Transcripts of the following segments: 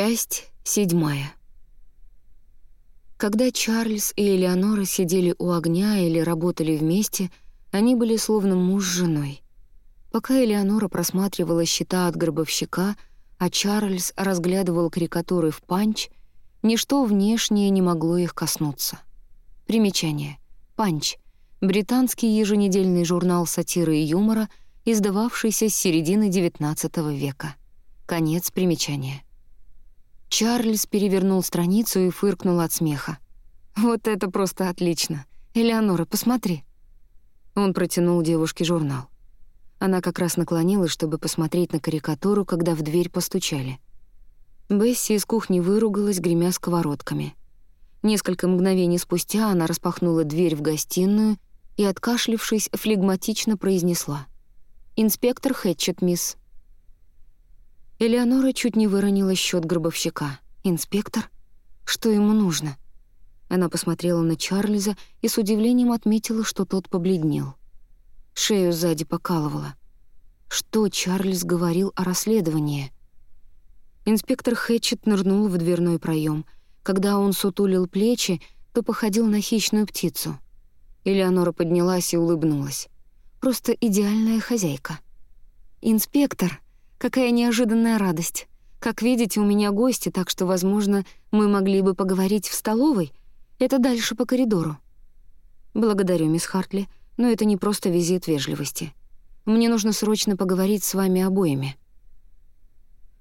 Часть седьмая. Когда Чарльз и Элеонора сидели у огня или работали вместе, они были словно муж с женой. Пока Элеонора просматривала счета от гробовщика, а Чарльз разглядывал карикатуры в панч, ничто внешнее не могло их коснуться. Примечание. Панч — британский еженедельный журнал сатиры и юмора, издававшийся с середины XIX века. Конец примечания. Чарльз перевернул страницу и фыркнул от смеха. «Вот это просто отлично! Элеонора, посмотри!» Он протянул девушке журнал. Она как раз наклонилась, чтобы посмотреть на карикатуру, когда в дверь постучали. Бесси из кухни выругалась, гремя сковородками. Несколько мгновений спустя она распахнула дверь в гостиную и, откашлившись, флегматично произнесла. «Инспектор Хэтчет, мисс». Элеонора чуть не выронила счет гробовщика. «Инспектор? Что ему нужно?» Она посмотрела на Чарльза и с удивлением отметила, что тот побледнел. Шею сзади покалывала. Что Чарльз говорил о расследовании? Инспектор Хэтчет нырнул в дверной проем. Когда он сутулил плечи, то походил на хищную птицу. Элеонора поднялась и улыбнулась. «Просто идеальная хозяйка». «Инспектор», Какая неожиданная радость. Как видите, у меня гости, так что, возможно, мы могли бы поговорить в столовой. Это дальше по коридору. Благодарю, мисс Хартли, но это не просто визит вежливости. Мне нужно срочно поговорить с вами обоими.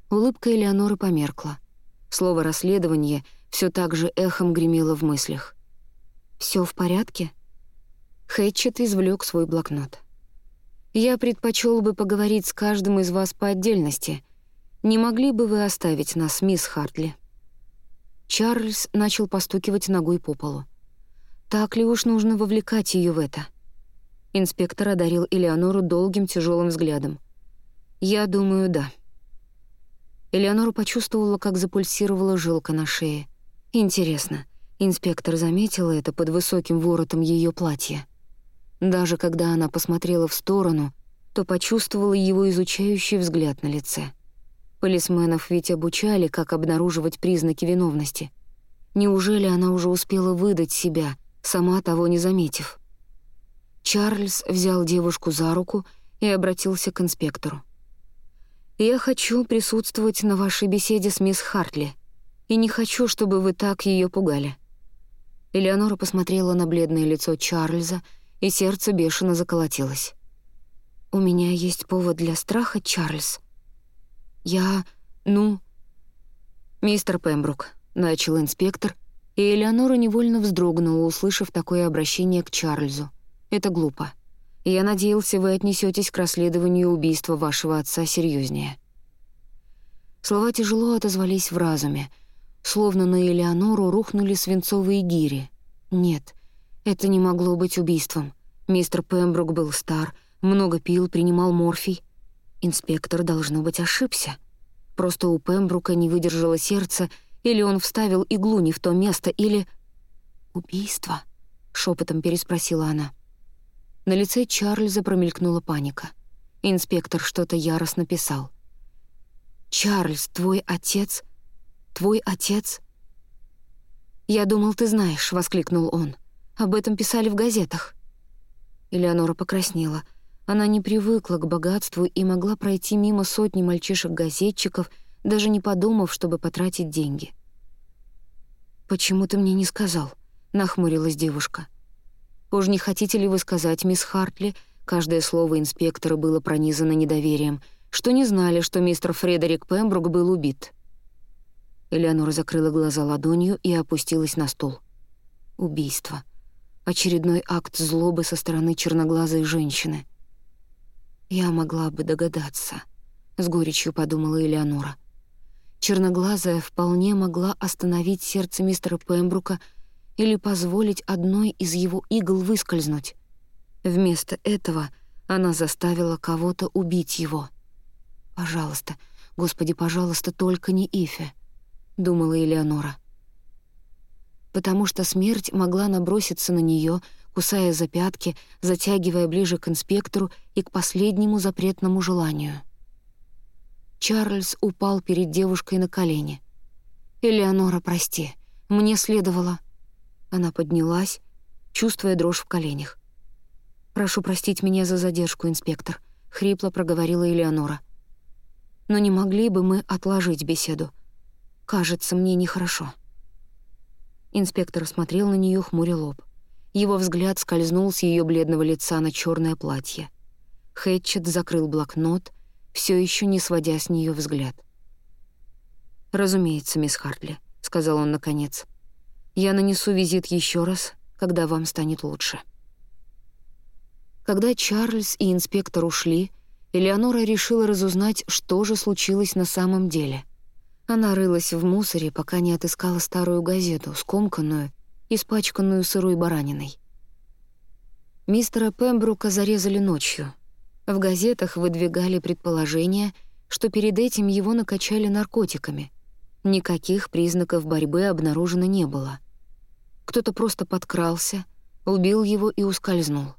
Улыбка Элеоноры померкла. Слово «расследование» все так же эхом гремело в мыслях. Все в порядке?» Хэтчет извлек свой блокнот. Я предпочел бы поговорить с каждым из вас по отдельности. Не могли бы вы оставить нас, мисс Хартли?» Чарльз начал постукивать ногой по полу. «Так ли уж нужно вовлекать ее в это?» Инспектор одарил Элеонору долгим тяжелым взглядом. «Я думаю, да». Элеонора почувствовала, как запульсировала жилка на шее. Интересно, инспектор заметил это под высоким воротом ее платья. Даже когда она посмотрела в сторону, то почувствовала его изучающий взгляд на лице. Полисменов ведь обучали, как обнаруживать признаки виновности. Неужели она уже успела выдать себя, сама того не заметив? Чарльз взял девушку за руку и обратился к инспектору. «Я хочу присутствовать на вашей беседе с мисс Хартли, и не хочу, чтобы вы так ее пугали». Элеонора посмотрела на бледное лицо Чарльза, и сердце бешено заколотилось. «У меня есть повод для страха, Чарльз. Я... ну...» «Мистер Пембрук», — начал инспектор, и Элеонора невольно вздрогнула, услышав такое обращение к Чарльзу. «Это глупо. Я надеялся, вы отнесетесь к расследованию убийства вашего отца серьезнее. Слова тяжело отозвались в разуме, словно на Элеонору рухнули свинцовые гири. Нет, это не могло быть убийством. Мистер Пембрук был стар, много пил, принимал морфий. Инспектор, должно быть, ошибся. Просто у Пембрука не выдержало сердце, или он вставил иглу не в то место, или... «Убийство?» — шепотом переспросила она. На лице Чарльза промелькнула паника. Инспектор что-то яростно писал. «Чарльз, твой отец? Твой отец?» «Я думал, ты знаешь», — воскликнул он. Об этом писали в газетах». Элеонора покраснела. Она не привыкла к богатству и могла пройти мимо сотни мальчишек-газетчиков, даже не подумав, чтобы потратить деньги. «Почему ты мне не сказал?» — нахмурилась девушка. «Уж не хотите ли вы сказать, мисс Хартли?» Каждое слово инспектора было пронизано недоверием, что не знали, что мистер Фредерик Пембрук был убит. Элеонора закрыла глаза ладонью и опустилась на стол. Убийство. Очередной акт злобы со стороны черноглазой женщины. «Я могла бы догадаться», — с горечью подумала Элеонора. Черноглазая вполне могла остановить сердце мистера Пембрука или позволить одной из его игл выскользнуть. Вместо этого она заставила кого-то убить его. «Пожалуйста, Господи, пожалуйста, только не Ифе», — думала Элеонора потому что смерть могла наброситься на нее, кусая за пятки, затягивая ближе к инспектору и к последнему запретному желанию. Чарльз упал перед девушкой на колени. «Элеонора, прости. Мне следовало...» Она поднялась, чувствуя дрожь в коленях. «Прошу простить меня за задержку, инспектор», — хрипло проговорила Элеонора. «Но не могли бы мы отложить беседу? Кажется, мне нехорошо». Инспектор смотрел на нее, хмуря лоб. Его взгляд скользнул с ее бледного лица на черное платье. Хэтчет закрыл блокнот, все еще не сводя с нее взгляд. «Разумеется, мисс Хартли», — сказал он наконец. «Я нанесу визит еще раз, когда вам станет лучше». Когда Чарльз и инспектор ушли, Элеонора решила разузнать, что же случилось на самом деле. Она рылась в мусоре, пока не отыскала старую газету, скомканную, испачканную сырой бараниной. Мистера Пембрука зарезали ночью. В газетах выдвигали предположение, что перед этим его накачали наркотиками. Никаких признаков борьбы обнаружено не было. Кто-то просто подкрался, убил его и ускользнул.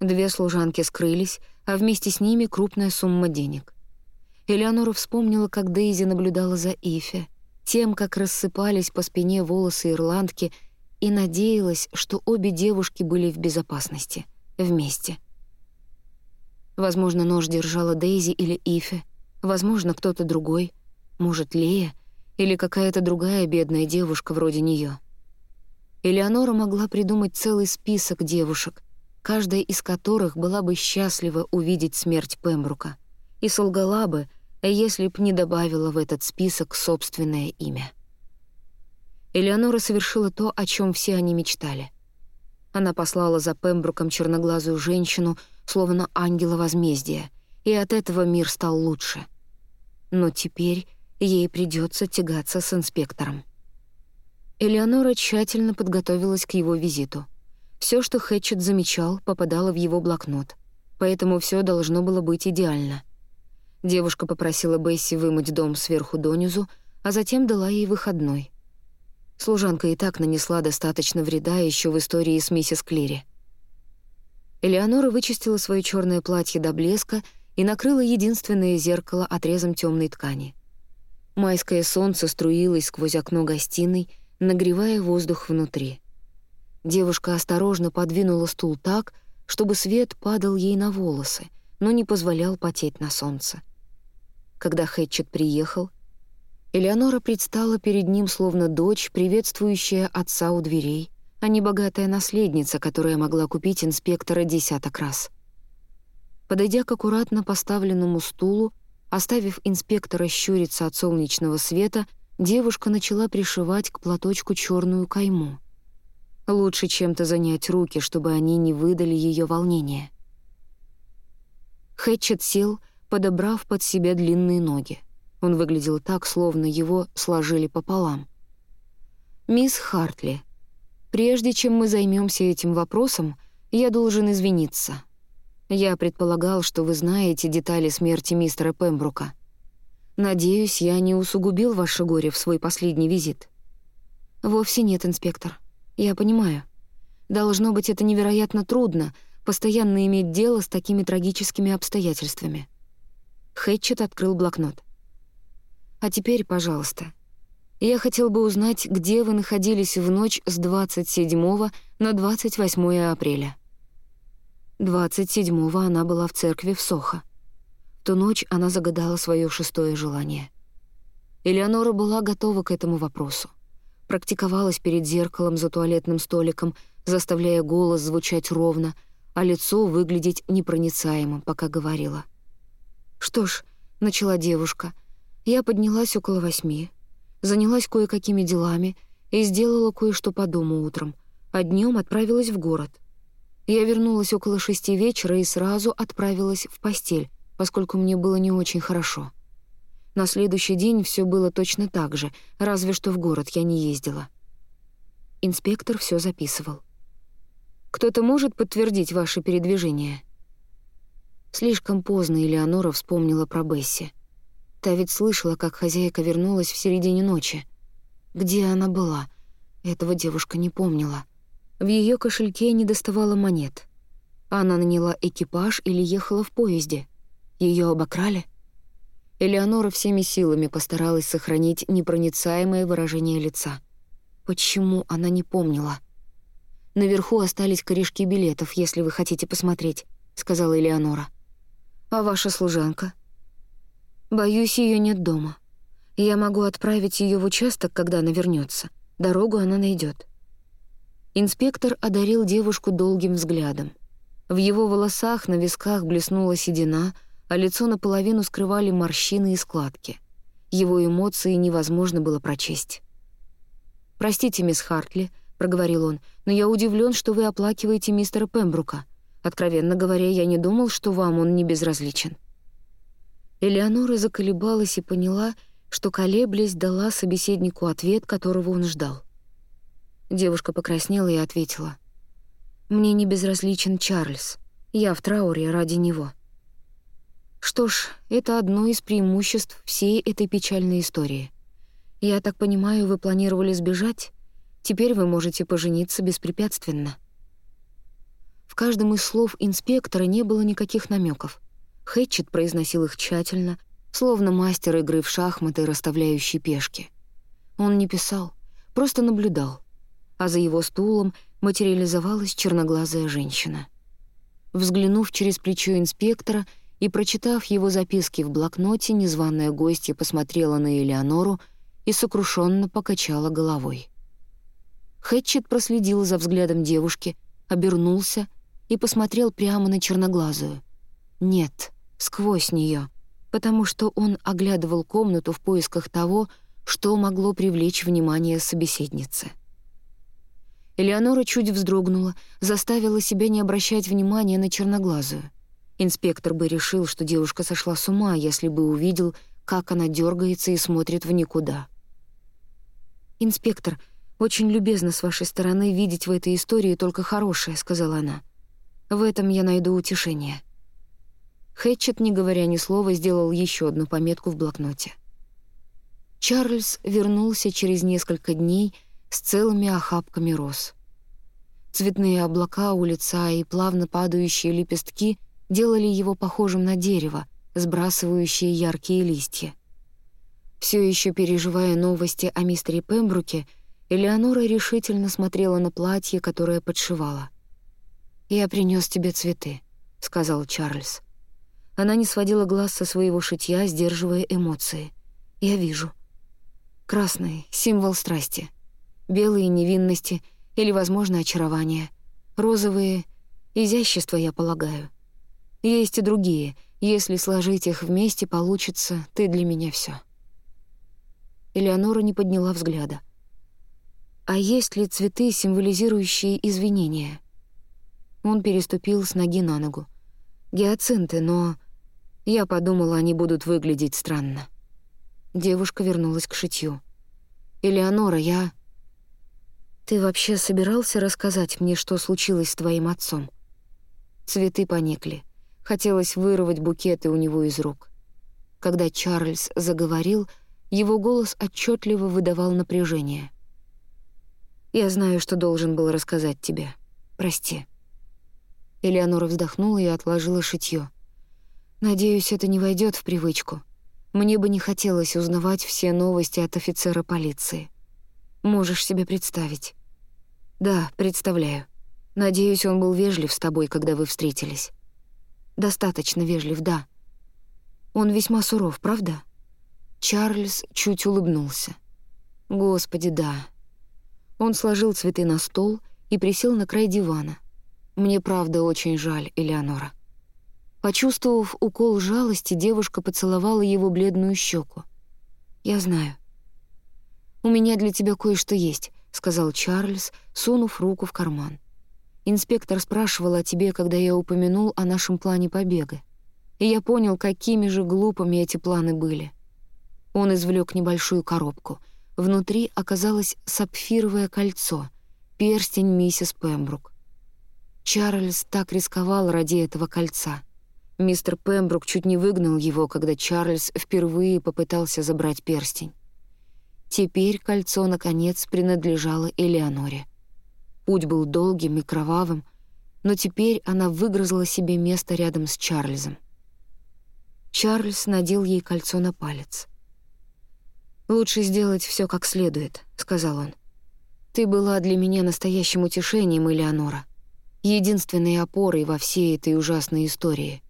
Две служанки скрылись, а вместе с ними крупная сумма денег. Элеонора вспомнила, как Дейзи наблюдала за Ифе, тем, как рассыпались по спине волосы ирландки, и надеялась, что обе девушки были в безопасности, вместе. Возможно, нож держала Дейзи или Ифе, возможно, кто-то другой, может, Лея или какая-то другая бедная девушка вроде нее. Элеонора могла придумать целый список девушек — каждая из которых была бы счастлива увидеть смерть Пембрука, и солгала бы, если б не добавила в этот список собственное имя. Элеонора совершила то, о чем все они мечтали. Она послала за Пембруком черноглазую женщину, словно ангела возмездия, и от этого мир стал лучше. Но теперь ей придется тягаться с инспектором. Элеонора тщательно подготовилась к его визиту — все, что Хэтчет замечал, попадало в его блокнот, поэтому все должно было быть идеально. Девушка попросила Бесси вымыть дом сверху донизу, а затем дала ей выходной. Служанка и так нанесла достаточно вреда еще в истории с миссис Клири. Элеонора вычистила свое черное платье до блеска и накрыла единственное зеркало отрезом темной ткани. Майское солнце струилось сквозь окно гостиной, нагревая воздух внутри. Девушка осторожно подвинула стул так, чтобы свет падал ей на волосы, но не позволял потеть на солнце. Когда Хэтчет приехал, Элеонора предстала перед ним словно дочь, приветствующая отца у дверей, а не богатая наследница, которая могла купить инспектора десяток раз. Подойдя к аккуратно поставленному стулу, оставив инспектора щуриться от солнечного света, девушка начала пришивать к платочку черную кайму. Лучше чем-то занять руки, чтобы они не выдали ее волнение. Хэтчет сел, подобрав под себя длинные ноги. Он выглядел так, словно его сложили пополам. «Мисс Хартли, прежде чем мы займемся этим вопросом, я должен извиниться. Я предполагал, что вы знаете детали смерти мистера Пембрука. Надеюсь, я не усугубил ваше горе в свой последний визит». «Вовсе нет, инспектор. Я понимаю. Должно быть, это невероятно трудно — постоянно иметь дело с такими трагическими обстоятельствами. Хэтчет открыл блокнот. «А теперь, пожалуйста, я хотел бы узнать, где вы находились в ночь с 27 на 28 апреля». 27-го она была в церкви в Сохо. В ту ночь она загадала свое шестое желание. Элеонора была готова к этому вопросу практиковалась перед зеркалом за туалетным столиком, заставляя голос звучать ровно, а лицо выглядеть непроницаемым, пока говорила. «Что ж», — начала девушка, — «я поднялась около восьми, занялась кое-какими делами и сделала кое-что по дому утром, а днем отправилась в город. Я вернулась около шести вечера и сразу отправилась в постель, поскольку мне было не очень хорошо». На следующий день все было точно так же, разве что в город я не ездила. Инспектор все записывал. «Кто-то может подтвердить ваше передвижение?» Слишком поздно Элеонора вспомнила про Бесси. Та ведь слышала, как хозяйка вернулась в середине ночи. Где она была? Этого девушка не помнила. В ее кошельке не доставало монет. Она наняла экипаж или ехала в поезде. Ее обокрали? Элеонора всеми силами постаралась сохранить непроницаемое выражение лица. Почему она не помнила? «Наверху остались корешки билетов, если вы хотите посмотреть», — сказала Элеонора. «А ваша служанка?» «Боюсь, ее нет дома. Я могу отправить ее в участок, когда она вернется. Дорогу она найдет. Инспектор одарил девушку долгим взглядом. В его волосах на висках блеснула седина, а лицо наполовину скрывали морщины и складки. Его эмоции невозможно было прочесть. «Простите, мисс Хартли», — проговорил он, «но я удивлен, что вы оплакиваете мистера Пембрука. Откровенно говоря, я не думал, что вам он не безразличен». Элеонора заколебалась и поняла, что, колеблясь, дала собеседнику ответ, которого он ждал. Девушка покраснела и ответила. «Мне не безразличен Чарльз. Я в трауре ради него». Что ж, это одно из преимуществ всей этой печальной истории. Я так понимаю, вы планировали сбежать? Теперь вы можете пожениться беспрепятственно. В каждом из слов инспектора не было никаких намеков. Хэтчет произносил их тщательно, словно мастер игры в шахматы, расставляющий пешки. Он не писал, просто наблюдал, а за его стулом материализовалась черноглазая женщина. Взглянув через плечо инспектора и прочитав его записки в блокноте, незваная гостья посмотрела на Элеонору и сокрушенно покачала головой. Хэтчет проследил за взглядом девушки, обернулся и посмотрел прямо на черноглазую. Нет, сквозь нее, потому что он оглядывал комнату в поисках того, что могло привлечь внимание собеседницы. Элеонора чуть вздрогнула, заставила себя не обращать внимания на черноглазую. Инспектор бы решил, что девушка сошла с ума, если бы увидел, как она дергается и смотрит в никуда. «Инспектор, очень любезно с вашей стороны видеть в этой истории только хорошее», — сказала она. «В этом я найду утешение». Хэтчет, не говоря ни слова, сделал еще одну пометку в блокноте. Чарльз вернулся через несколько дней — с целыми охапками роз. Цветные облака у лица и плавно падающие лепестки делали его похожим на дерево, сбрасывающее яркие листья. Все еще переживая новости о мистере Пембруке, Элеонора решительно смотрела на платье, которое подшивала. «Я принес тебе цветы», — сказал Чарльз. Она не сводила глаз со своего шитья, сдерживая эмоции. «Я вижу. Красный — символ страсти белые — невинности или, возможно, очарование, розовые — изящество, я полагаю. Есть и другие. Если сложить их вместе, получится «ты для меня все. Элеонора не подняла взгляда. «А есть ли цветы, символизирующие извинения?» Он переступил с ноги на ногу. «Гиацинты, но...» Я подумала, они будут выглядеть странно. Девушка вернулась к шитью. «Элеонора, я...» «Ты вообще собирался рассказать мне, что случилось с твоим отцом?» Цветы поникли. Хотелось вырвать букеты у него из рук. Когда Чарльз заговорил, его голос отчетливо выдавал напряжение. «Я знаю, что должен был рассказать тебе. Прости». Элеонора вздохнула и отложила шитьё. «Надеюсь, это не войдет в привычку. Мне бы не хотелось узнавать все новости от офицера полиции. Можешь себе представить. Да, представляю. Надеюсь, он был вежлив с тобой, когда вы встретились. Достаточно вежлив, да. Он весьма суров, правда? Чарльз чуть улыбнулся. Господи, да. Он сложил цветы на стол и присел на край дивана. Мне правда очень жаль, Элеонора. Почувствовав укол жалости, девушка поцеловала его бледную щеку. «Я знаю. «У меня для тебя кое-что есть», — сказал Чарльз, сунув руку в карман. «Инспектор спрашивал о тебе, когда я упомянул о нашем плане побега. И я понял, какими же глупыми эти планы были». Он извлек небольшую коробку. Внутри оказалось сапфировое кольцо, перстень миссис Пембрук. Чарльз так рисковал ради этого кольца. Мистер Пембрук чуть не выгнал его, когда Чарльз впервые попытался забрать перстень. Теперь кольцо, наконец, принадлежало Элеоноре. Путь был долгим и кровавым, но теперь она выгрызла себе место рядом с Чарльзом. Чарльз надел ей кольцо на палец. «Лучше сделать все как следует», — сказал он. «Ты была для меня настоящим утешением, Элеонора, единственной опорой во всей этой ужасной истории.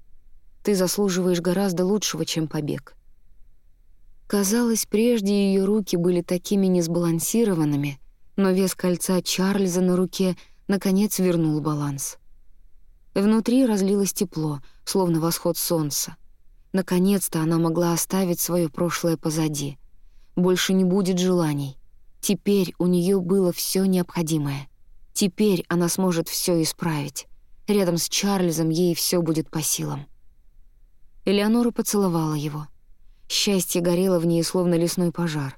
Ты заслуживаешь гораздо лучшего, чем побег». Казалось, прежде ее руки были такими несбалансированными, но вес кольца Чарльза на руке наконец вернул баланс. Внутри разлилось тепло, словно восход солнца. Наконец-то она могла оставить свое прошлое позади. Больше не будет желаний. Теперь у нее было все необходимое. Теперь она сможет все исправить. Рядом с Чарльзом ей все будет по силам. Элеонора поцеловала его. Счастье горело в ней, словно лесной пожар.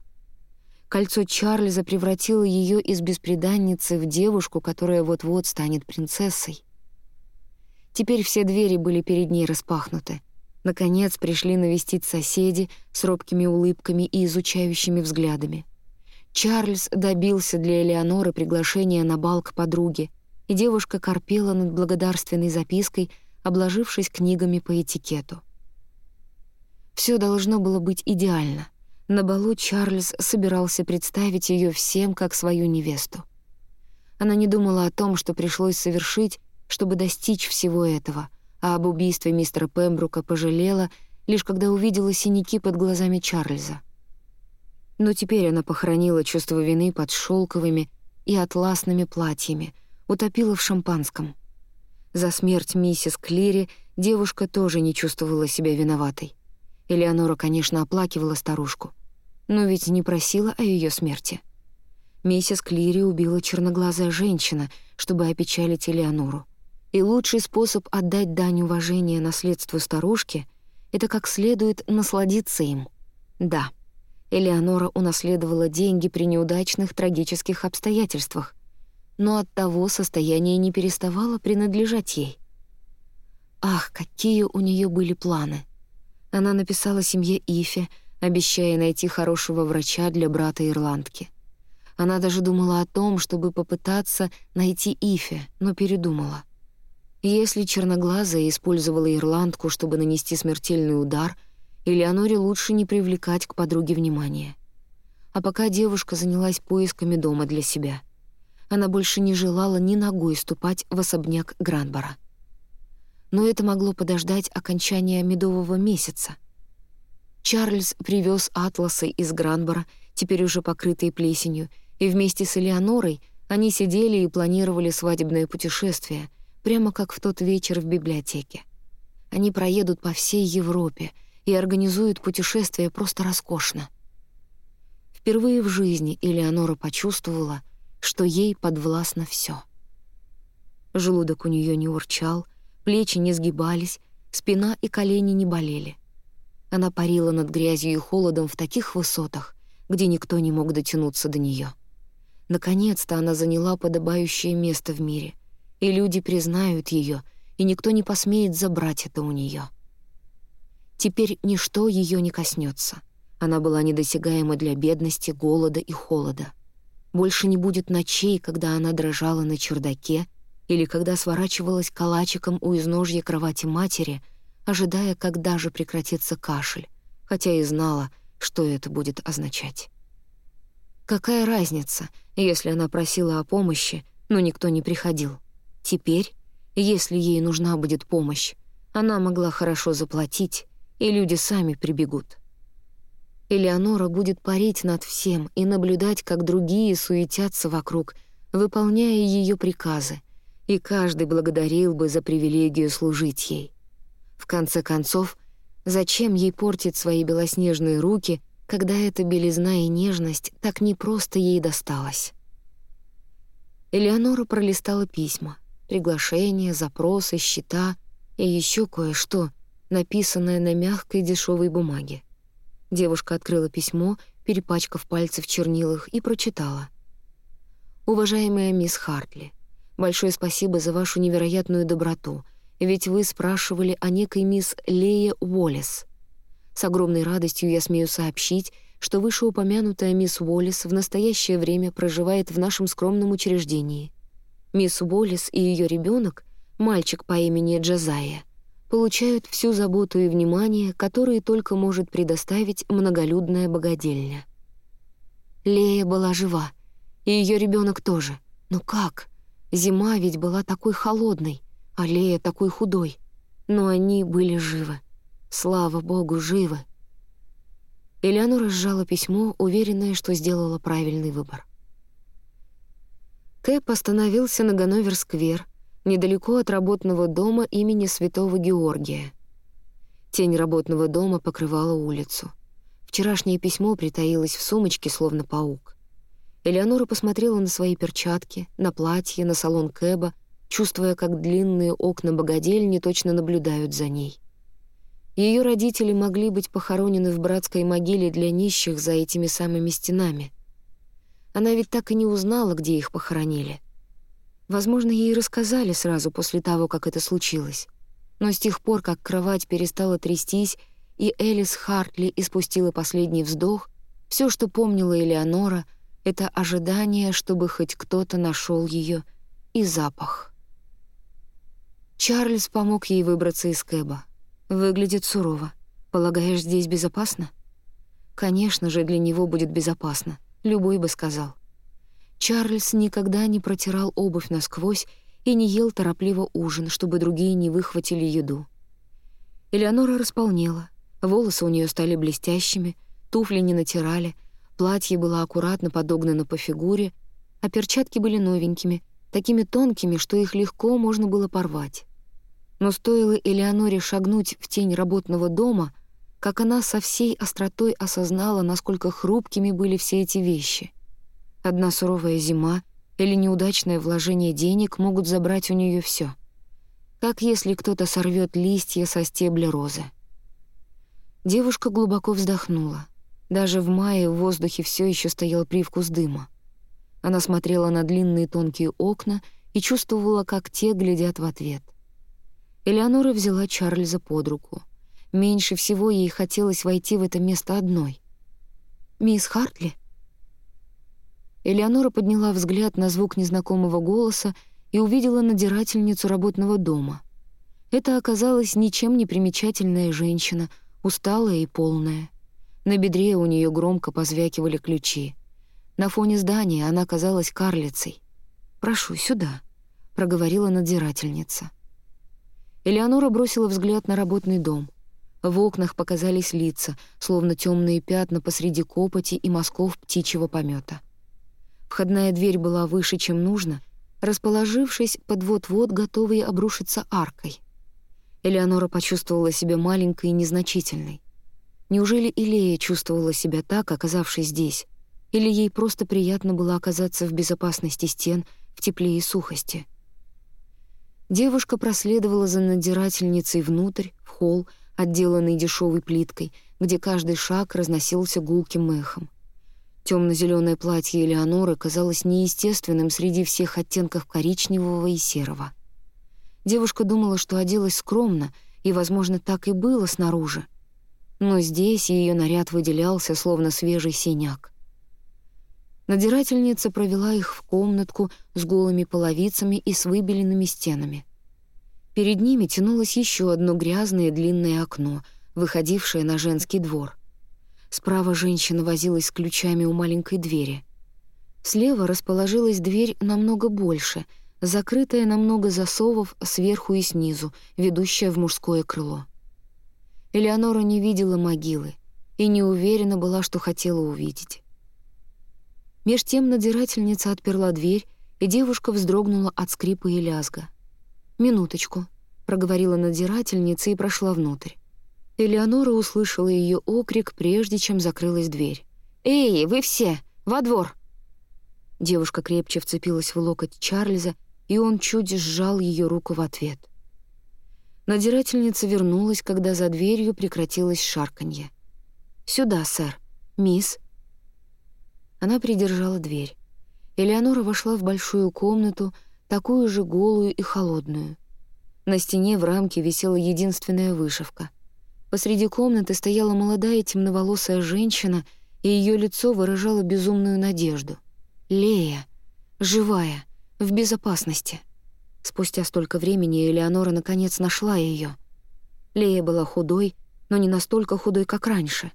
Кольцо Чарльза превратило ее из бесприданницы в девушку, которая вот-вот станет принцессой. Теперь все двери были перед ней распахнуты. Наконец пришли навестить соседи с робкими улыбками и изучающими взглядами. Чарльз добился для Элеоноры приглашения на бал к подруге, и девушка корпела над благодарственной запиской, обложившись книгами по этикету. Все должно было быть идеально. На балу Чарльз собирался представить ее всем как свою невесту. Она не думала о том, что пришлось совершить, чтобы достичь всего этого — а об убийстве мистера Пембрука пожалела, лишь когда увидела синяки под глазами Чарльза. Но теперь она похоронила чувство вины под шелковыми и атласными платьями, утопила в шампанском. За смерть миссис Клири девушка тоже не чувствовала себя виноватой. Элеонора, конечно, оплакивала старушку, но ведь не просила о ее смерти. Миссис Клири убила черноглазая женщина, чтобы опечалить Элеонору. И лучший способ отдать дань уважения наследству старушки — это как следует насладиться им. Да, Элеонора унаследовала деньги при неудачных трагических обстоятельствах, но от того состояние не переставало принадлежать ей. Ах, какие у нее были планы! Она написала семье Ифе, обещая найти хорошего врача для брата-ирландки. Она даже думала о том, чтобы попытаться найти Ифе, но передумала — если черноглазая использовала ирландку, чтобы нанести смертельный удар, Элеоноре лучше не привлекать к подруге внимания. А пока девушка занялась поисками дома для себя. Она больше не желала ни ногой ступать в особняк Гранбора. Но это могло подождать окончания медового месяца. Чарльз привез атласы из Гранбора, теперь уже покрытые плесенью, и вместе с Элеонорой они сидели и планировали свадебное путешествие — прямо как в тот вечер в библиотеке. Они проедут по всей Европе и организуют путешествие просто роскошно. Впервые в жизни Элеонора почувствовала, что ей подвластно все. Желудок у нее не урчал, плечи не сгибались, спина и колени не болели. Она парила над грязью и холодом в таких высотах, где никто не мог дотянуться до нее. Наконец-то она заняла подобающее место в мире — и люди признают ее, и никто не посмеет забрать это у нее. Теперь ничто ее не коснется. Она была недосягаема для бедности, голода и холода. Больше не будет ночей, когда она дрожала на чердаке или когда сворачивалась калачиком у изножья кровати матери, ожидая, когда же прекратится кашель, хотя и знала, что это будет означать. Какая разница, если она просила о помощи, но никто не приходил? Теперь, если ей нужна будет помощь, она могла хорошо заплатить, и люди сами прибегут. Элеонора будет парить над всем и наблюдать, как другие суетятся вокруг, выполняя ее приказы, и каждый благодарил бы за привилегию служить ей. В конце концов, зачем ей портить свои белоснежные руки, когда эта белизна и нежность так непросто ей досталась? Элеонора пролистала письма — приглашения, запросы, счета и еще кое-что, написанное на мягкой дешевой бумаге. Девушка открыла письмо, перепачкав пальцы в чернилах, и прочитала. «Уважаемая мисс Хартли, большое спасибо за вашу невероятную доброту, ведь вы спрашивали о некой мисс Лее Уоллес. С огромной радостью я смею сообщить, что вышеупомянутая мисс Уоллес в настоящее время проживает в нашем скромном учреждении. Мисс Уоллес и ее ребенок, мальчик по имени Джазая, получают всю заботу и внимание, которые только может предоставить многолюдная богадельня. Лея была жива, и ее ребенок тоже. Но как? Зима ведь была такой холодной, а Лея такой худой. Но они были живы. Слава богу, живы. Элеонора сжала письмо, уверенная, что сделала правильный выбор. Кэп остановился на Ганновер-сквер, недалеко от работного дома имени Святого Георгия. Тень работного дома покрывала улицу. Вчерашнее письмо притаилось в сумочке, словно паук. Элеонора посмотрела на свои перчатки, на платье, на салон Кэба, чувствуя, как длинные окна богадельни точно наблюдают за ней. Ее родители могли быть похоронены в братской могиле для нищих за этими самыми стенами. Она ведь так и не узнала, где их похоронили. Возможно, ей рассказали сразу после того, как это случилось. Но с тех пор, как кровать перестала трястись, и Элис Хартли испустила последний вздох, все, что помнила Элеонора, — это ожидание, чтобы хоть кто-то нашел ее, и запах. Чарльз помог ей выбраться из кэба. Выглядит сурово. Полагаешь, здесь безопасно? Конечно же, для него будет безопасно. Любой бы сказал. Чарльз никогда не протирал обувь насквозь и не ел торопливо ужин, чтобы другие не выхватили еду. Элеонора располнела. Волосы у нее стали блестящими, туфли не натирали, платье было аккуратно подогнано по фигуре, а перчатки были новенькими, такими тонкими, что их легко можно было порвать. Но стоило Элеоноре шагнуть в тень работного дома, как она со всей остротой осознала, насколько хрупкими были все эти вещи. Одна суровая зима или неудачное вложение денег могут забрать у нее все. Как если кто-то сорвет листья со стебля розы. Девушка глубоко вздохнула. Даже в мае в воздухе все еще стоял привкус дыма. Она смотрела на длинные тонкие окна и чувствовала, как те глядят в ответ. Элеонора взяла Чарльза под руку. Меньше всего ей хотелось войти в это место одной. «Мисс Хартли?» Элеонора подняла взгляд на звук незнакомого голоса и увидела надирательницу работного дома. Это оказалась ничем не примечательная женщина, усталая и полная. На бедре у нее громко позвякивали ключи. На фоне здания она казалась карлицей. «Прошу, сюда», — проговорила надзирательница. Элеонора бросила взгляд на работный дом. В окнах показались лица, словно темные пятна посреди копоти и мазков птичьего помета. Входная дверь была выше, чем нужно, расположившись под вот-вот готовой обрушиться аркой. Элеонора почувствовала себя маленькой и незначительной. Неужели Илея чувствовала себя так, оказавшись здесь? Или ей просто приятно было оказаться в безопасности стен, в тепле и сухости? Девушка проследовала за надзирательницей внутрь, в холл, отделанный дешевой плиткой, где каждый шаг разносился гулким эхом. Темно-зеленое платье Элеоноры казалось неестественным среди всех оттенков коричневого и серого. Девушка думала, что оделась скромно, и, возможно, так и было снаружи. Но здесь ее наряд выделялся, словно свежий синяк. Надирательница провела их в комнатку с голыми половицами и с выбеленными стенами. Перед ними тянулось еще одно грязное длинное окно, выходившее на женский двор. Справа женщина возилась с ключами у маленькой двери. Слева расположилась дверь намного больше, закрытая на много засовов сверху и снизу, ведущая в мужское крыло. Элеонора не видела могилы и не уверена была, что хотела увидеть. Меж тем надзирательница отперла дверь, и девушка вздрогнула от скрипа и лязга. «Минуточку», — проговорила надзирательница и прошла внутрь. Элеонора услышала ее окрик, прежде чем закрылась дверь. «Эй, вы все! Во двор!» Девушка крепче вцепилась в локоть Чарльза, и он чуть сжал ее руку в ответ. Надзирательница вернулась, когда за дверью прекратилось шарканье. «Сюда, сэр. Мисс, она придержала дверь. Элеонора вошла в большую комнату, такую же голую и холодную. На стене в рамке висела единственная вышивка. Посреди комнаты стояла молодая темноволосая женщина, и ее лицо выражало безумную надежду. Лея, живая, в безопасности. Спустя столько времени Элеонора наконец нашла ее. Лея была худой, но не настолько худой, как раньше.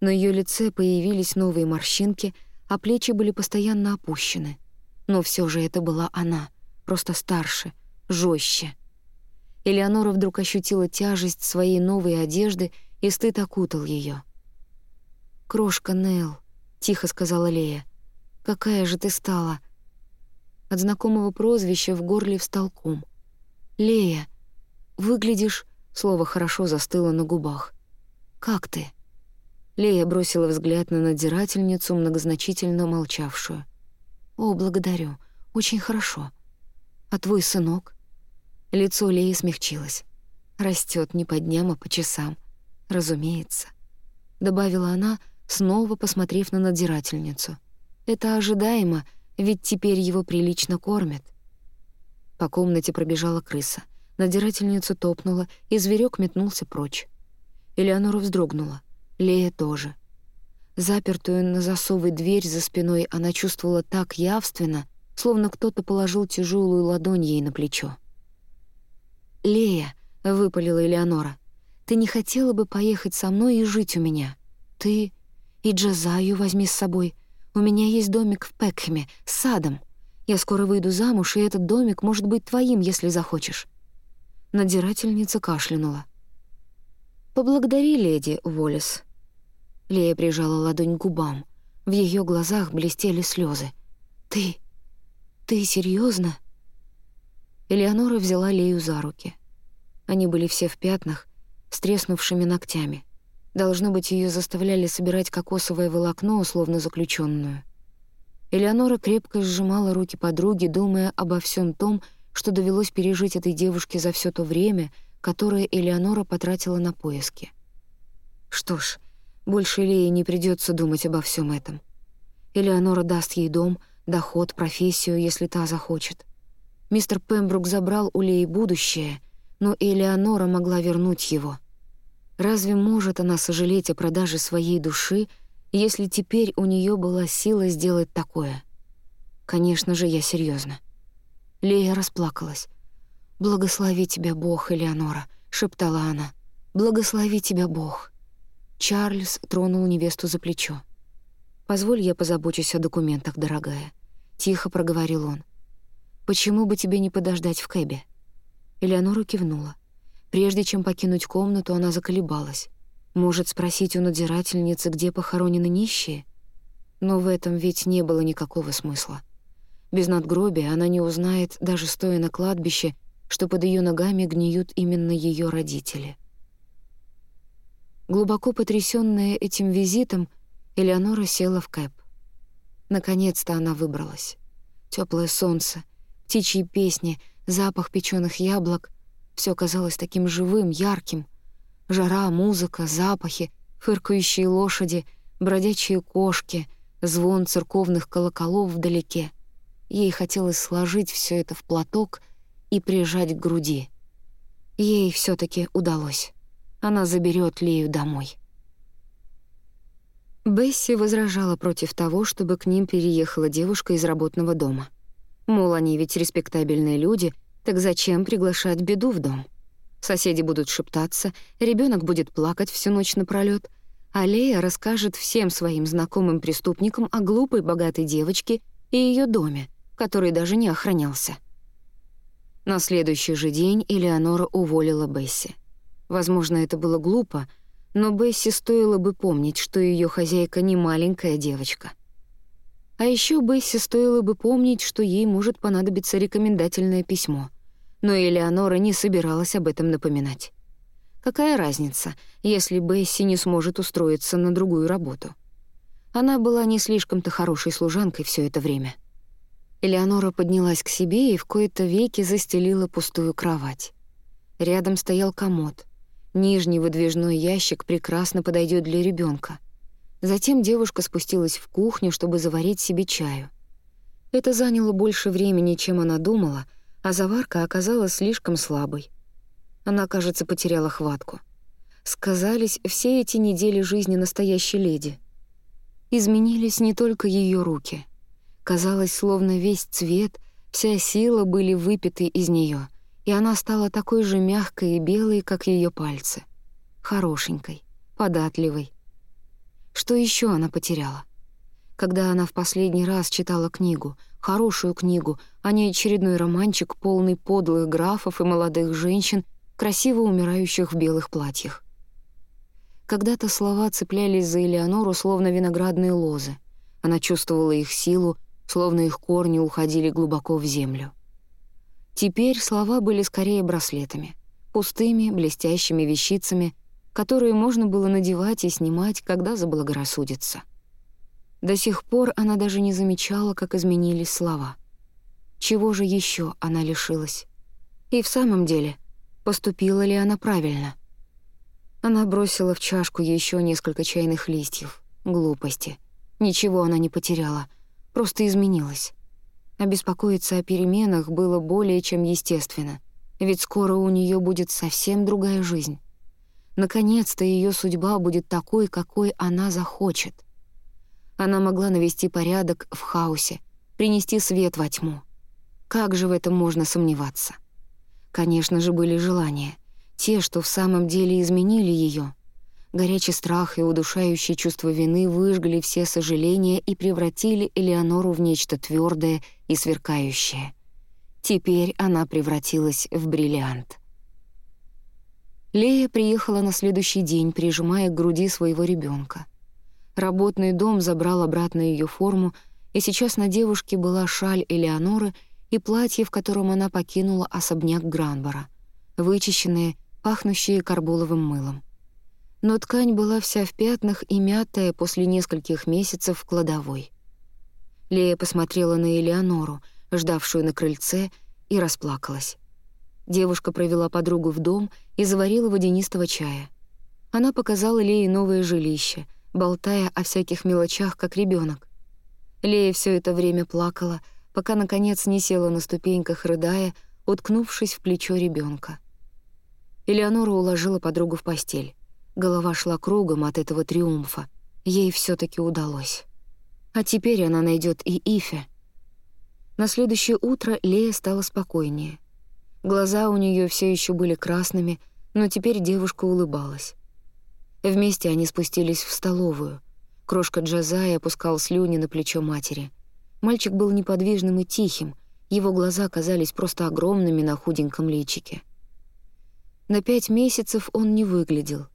На ее лице появились новые морщинки, а плечи были постоянно опущены. Но все же это была она, просто старше, жестче. Элеонора вдруг ощутила тяжесть своей новой одежды, и стыд окутал ее. «Крошка Нел», — тихо сказала Лея, — «какая же ты стала?» От знакомого прозвища в горле встал ком. «Лея, выглядишь...» — слово «хорошо» застыло на губах. «Как ты?» Лея бросила взгляд на надзирательницу, многозначительно молчавшую. «О, благодарю. Очень хорошо. А твой сынок?» Лицо Леи смягчилось. Растет не по дням, а по часам. Разумеется. Добавила она, снова посмотрев на надзирательницу. Это ожидаемо, ведь теперь его прилично кормят. По комнате пробежала крыса. Надзирательницу топнула, и зверек метнулся прочь. Элеонора вздрогнула. Лея тоже. Запертую на засовы дверь за спиной она чувствовала так явственно, словно кто-то положил тяжелую ладонь ей на плечо. «Лея», — выпалила Элеонора, — «ты не хотела бы поехать со мной и жить у меня? Ты и Джазаю возьми с собой. У меня есть домик в Пекхеме с садом. Я скоро выйду замуж, и этот домик может быть твоим, если захочешь». Надзирательница кашлянула. «Поблагодари, леди Уоллес». Лея прижала ладонь к губам. В ее глазах блестели слезы. «Ты... ты серьезно? Элеонора взяла Лею за руки. Они были все в пятнах, с треснувшими ногтями. Должно быть, ее заставляли собирать кокосовое волокно, условно заключенную. Элеонора крепко сжимала руки подруги, думая обо всем том, что довелось пережить этой девушке за все то время, которое Элеонора потратила на поиски. Что ж, больше Лее не придется думать обо всем этом. Элеонора даст ей дом, доход, профессию, если та захочет. Мистер Пембрук забрал у Леи будущее, но Элеонора могла вернуть его. Разве может она сожалеть о продаже своей души, если теперь у нее была сила сделать такое? Конечно же, я серьезно. Лея расплакалась. «Благослови тебя Бог, Элеонора», — шептала она. «Благослови тебя Бог». Чарльз тронул невесту за плечо. «Позволь, я позабочусь о документах, дорогая», — тихо проговорил он. «Почему бы тебе не подождать в кэбе?» Элеонора кивнула. Прежде чем покинуть комнату, она заколебалась. Может, спросить у надзирательницы, где похоронены нищие? Но в этом ведь не было никакого смысла. Без надгробия она не узнает, даже стоя на кладбище, что под ее ногами гниют именно ее родители. Глубоко потрясённая этим визитом, Элеонора села в кэп. Наконец-то она выбралась. Теплое солнце, птичьи песни, запах печеных яблок — все казалось таким живым, ярким. Жара, музыка, запахи, фыркающие лошади, бродячие кошки, звон церковных колоколов вдалеке — Ей хотелось сложить все это в платок и прижать к груди. Ей все таки удалось. Она заберет Лею домой. Бесси возражала против того, чтобы к ним переехала девушка из работного дома. Мол, они ведь респектабельные люди, так зачем приглашать беду в дом? Соседи будут шептаться, ребенок будет плакать всю ночь напролёт, а Лея расскажет всем своим знакомым преступникам о глупой богатой девочке и ее доме, который даже не охранялся. На следующий же день Элеонора уволила Бесси. Возможно, это было глупо, но Бесси стоило бы помнить, что ее хозяйка не маленькая девочка. А еще Бесси стоило бы помнить, что ей может понадобиться рекомендательное письмо. Но Элеонора не собиралась об этом напоминать. Какая разница, если Бесси не сможет устроиться на другую работу? Она была не слишком-то хорошей служанкой все это время. Элеонора поднялась к себе и в кои-то веки застелила пустую кровать. Рядом стоял комод. Нижний выдвижной ящик прекрасно подойдет для ребенка. Затем девушка спустилась в кухню, чтобы заварить себе чаю. Это заняло больше времени, чем она думала, а заварка оказалась слишком слабой. Она, кажется, потеряла хватку. Сказались все эти недели жизни настоящей леди. Изменились не только ее руки — Казалось, словно весь цвет, вся сила были выпиты из нее, и она стала такой же мягкой и белой, как ее пальцы. Хорошенькой, податливой. Что еще она потеряла? Когда она в последний раз читала книгу, хорошую книгу, а не очередной романчик, полный подлых графов и молодых женщин, красиво умирающих в белых платьях. Когда-то слова цеплялись за Элеонору, словно виноградные лозы. Она чувствовала их силу, словно их корни уходили глубоко в землю. Теперь слова были скорее браслетами, пустыми, блестящими вещицами, которые можно было надевать и снимать, когда заблагорассудится. До сих пор она даже не замечала, как изменились слова. Чего же еще она лишилась? И в самом деле, поступила ли она правильно? Она бросила в чашку еще несколько чайных листьев. Глупости. Ничего она не потеряла, просто изменилась. Обеспокоиться о переменах было более чем естественно, ведь скоро у нее будет совсем другая жизнь. Наконец-то ее судьба будет такой, какой она захочет. Она могла навести порядок в хаосе, принести свет во тьму. Как же в этом можно сомневаться? Конечно же, были желания, те, что в самом деле изменили ее. Горячий страх и удушающее чувство вины выжгли все сожаления и превратили Элеонору в нечто твердое и сверкающее. Теперь она превратилась в бриллиант. Лея приехала на следующий день, прижимая к груди своего ребенка. Работный дом забрал обратно ее форму, и сейчас на девушке была шаль Элеоноры и платье, в котором она покинула особняк Гранбора, вычищенные, пахнущие карболовым мылом. Но ткань была вся в пятнах и мятая после нескольких месяцев в кладовой. Лея посмотрела на Элеонору, ждавшую на крыльце, и расплакалась. Девушка провела подругу в дом и заварила водянистого чая. Она показала Лее новое жилище, болтая о всяких мелочах, как ребенок. Лея все это время плакала, пока, наконец, не села на ступеньках, рыдая, уткнувшись в плечо ребенка. Элеонора уложила подругу в постель. Голова шла кругом от этого триумфа. Ей все таки удалось. А теперь она найдет и Ифе. На следующее утро Лея стала спокойнее. Глаза у нее все еще были красными, но теперь девушка улыбалась. Вместе они спустились в столовую. Крошка Джазая опускал слюни на плечо матери. Мальчик был неподвижным и тихим, его глаза казались просто огромными на худеньком личике. На пять месяцев он не выглядел.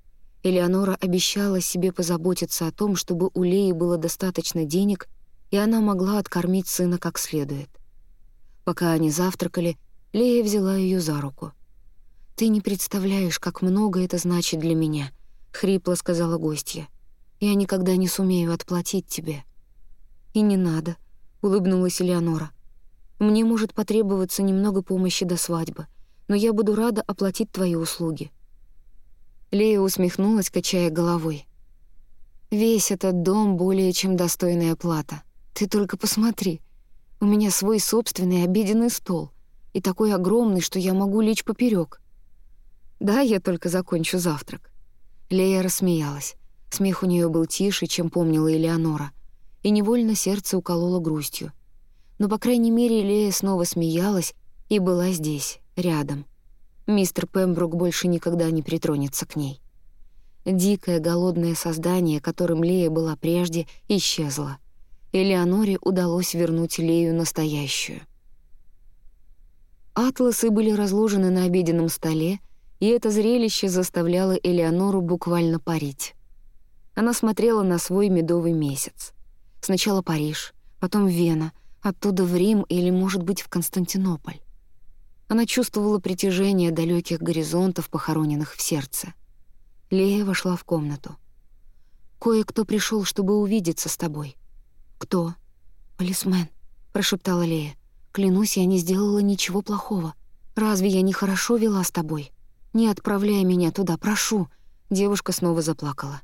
Элеонора обещала себе позаботиться о том, чтобы у Леи было достаточно денег, и она могла откормить сына как следует. Пока они завтракали, Лея взяла ее за руку. «Ты не представляешь, как много это значит для меня», — хрипло сказала гостья. «Я никогда не сумею отплатить тебе». «И не надо», — улыбнулась Элеонора. «Мне может потребоваться немного помощи до свадьбы, но я буду рада оплатить твои услуги». Лея усмехнулась, качая головой. «Весь этот дом более чем достойная плата. Ты только посмотри. У меня свой собственный обеденный стол и такой огромный, что я могу лечь поперек. Да, я только закончу завтрак. Лея рассмеялась. Смех у нее был тише, чем помнила Элеонора, и невольно сердце укололо грустью. Но, по крайней мере, Лея снова смеялась и была здесь, рядом. Мистер Пембрук больше никогда не притронется к ней. Дикое, голодное создание, которым Лея была прежде, исчезло. Элеоноре удалось вернуть Лею настоящую — Атласы были разложены на обеденном столе, и это зрелище заставляло Элеонору буквально парить. Она смотрела на свой медовый месяц. Сначала Париж, потом Вена, оттуда в Рим или, может быть, в Константинополь. Она чувствовала притяжение далеких горизонтов, похороненных в сердце. Лея вошла в комнату. «Кое-кто пришел, чтобы увидеться с тобой». «Кто?» «Полисмен», — прошептала Лея. Клянусь, я не сделала ничего плохого. Разве я не хорошо вела с тобой? Не отправляй меня туда, прошу». Девушка снова заплакала.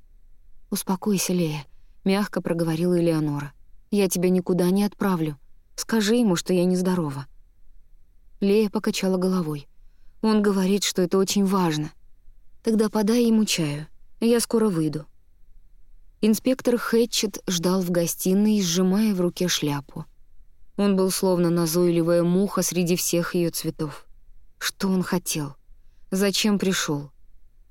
«Успокойся, Лея», — мягко проговорила Элеонора. «Я тебя никуда не отправлю. Скажи ему, что я нездорова». Лея покачала головой. «Он говорит, что это очень важно. Тогда подай ему чаю. Я скоро выйду». Инспектор Хэтчет ждал в гостиной, сжимая в руке шляпу. Он был словно назойливая муха среди всех ее цветов. Что он хотел? Зачем пришел?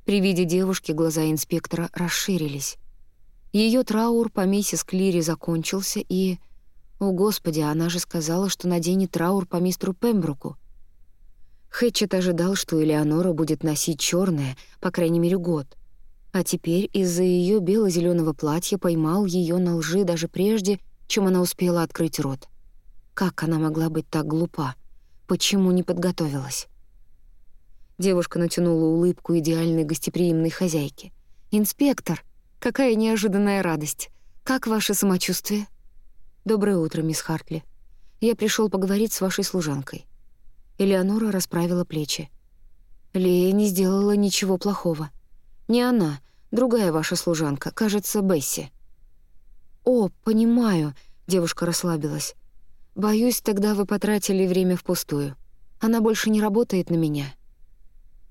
При виде девушки глаза инспектора расширились. Ее траур по миссис Клири закончился, и... О, Господи, она же сказала, что наденет траур по мистеру Пембруку. Хэтчет ожидал, что Элеонора будет носить черное, по крайней мере, год. А теперь из-за ее бело зеленого платья поймал ее на лжи даже прежде, чем она успела открыть рот. Как она могла быть так глупа? Почему не подготовилась? Девушка натянула улыбку идеальной гостеприимной хозяйки. «Инспектор!» Какая неожиданная радость. Как ваше самочувствие? Доброе утро, мисс Хартли. Я пришел поговорить с вашей служанкой. Элеонора расправила плечи. Лея не сделала ничего плохого. Не она, другая ваша служанка, кажется, Бесси. О, понимаю, девушка расслабилась. Боюсь, тогда вы потратили время впустую. Она больше не работает на меня.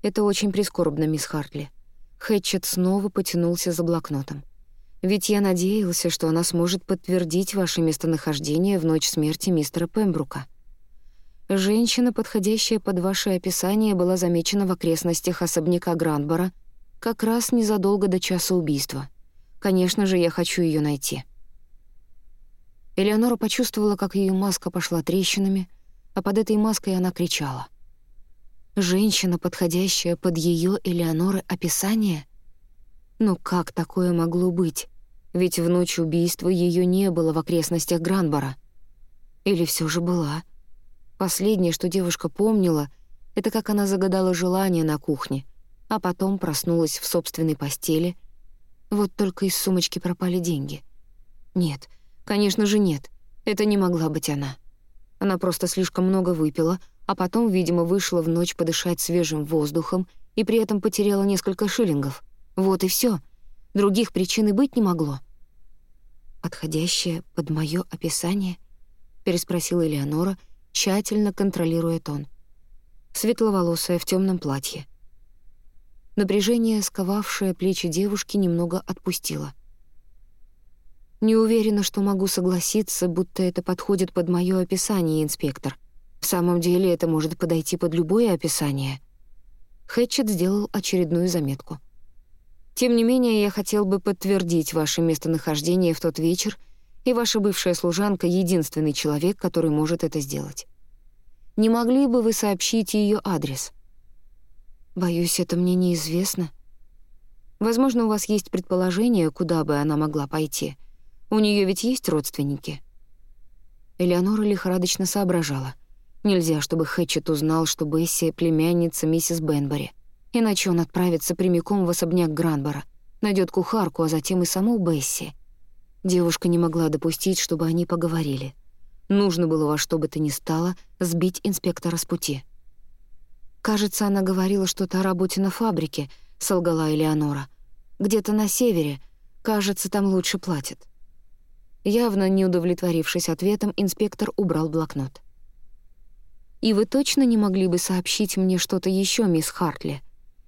Это очень прискорбно, мисс Хартли. Хэтчет снова потянулся за блокнотом. «Ведь я надеялся, что она сможет подтвердить ваше местонахождение в ночь смерти мистера Пембрука. Женщина, подходящая под ваше описание, была замечена в окрестностях особняка Грандбора как раз незадолго до часа убийства. Конечно же, я хочу ее найти». Элеонора почувствовала, как ее маска пошла трещинами, а под этой маской она кричала. Женщина, подходящая под ее Элеоноры описание? Но как такое могло быть? Ведь в ночь убийства ее не было в окрестностях Гранбора. Или все же была? Последнее, что девушка помнила, это как она загадала желание на кухне, а потом проснулась в собственной постели. Вот только из сумочки пропали деньги. Нет, конечно же нет, это не могла быть она. Она просто слишком много выпила — а потом, видимо, вышла в ночь подышать свежим воздухом и при этом потеряла несколько шиллингов. Вот и все. Других причин и быть не могло. «Подходящее под мое описание?» — переспросила Элеонора, тщательно контролируя тон. Светловолосая в темном платье. Напряжение, сковавшее плечи девушки, немного отпустило. «Не уверена, что могу согласиться, будто это подходит под мое описание, инспектор», в самом деле это может подойти под любое описание. Хэтчет сделал очередную заметку. Тем не менее, я хотел бы подтвердить ваше местонахождение в тот вечер, и ваша бывшая служанка — единственный человек, который может это сделать. Не могли бы вы сообщить ее адрес? Боюсь, это мне неизвестно. Возможно, у вас есть предположение, куда бы она могла пойти. У нее ведь есть родственники?» Элеонора лихорадочно соображала. Нельзя, чтобы Хэтчет узнал, что Бесси — племянница миссис Бенбери. Иначе он отправится прямиком в особняк Гранбора, найдет кухарку, а затем и саму Бесси. Девушка не могла допустить, чтобы они поговорили. Нужно было во что бы то ни стало сбить инспектора с пути. «Кажется, она говорила что-то о работе на фабрике», — солгала Элеонора. «Где-то на севере. Кажется, там лучше платят». Явно не удовлетворившись ответом, инспектор убрал блокнот. И вы точно не могли бы сообщить мне что-то еще, мисс Хартли?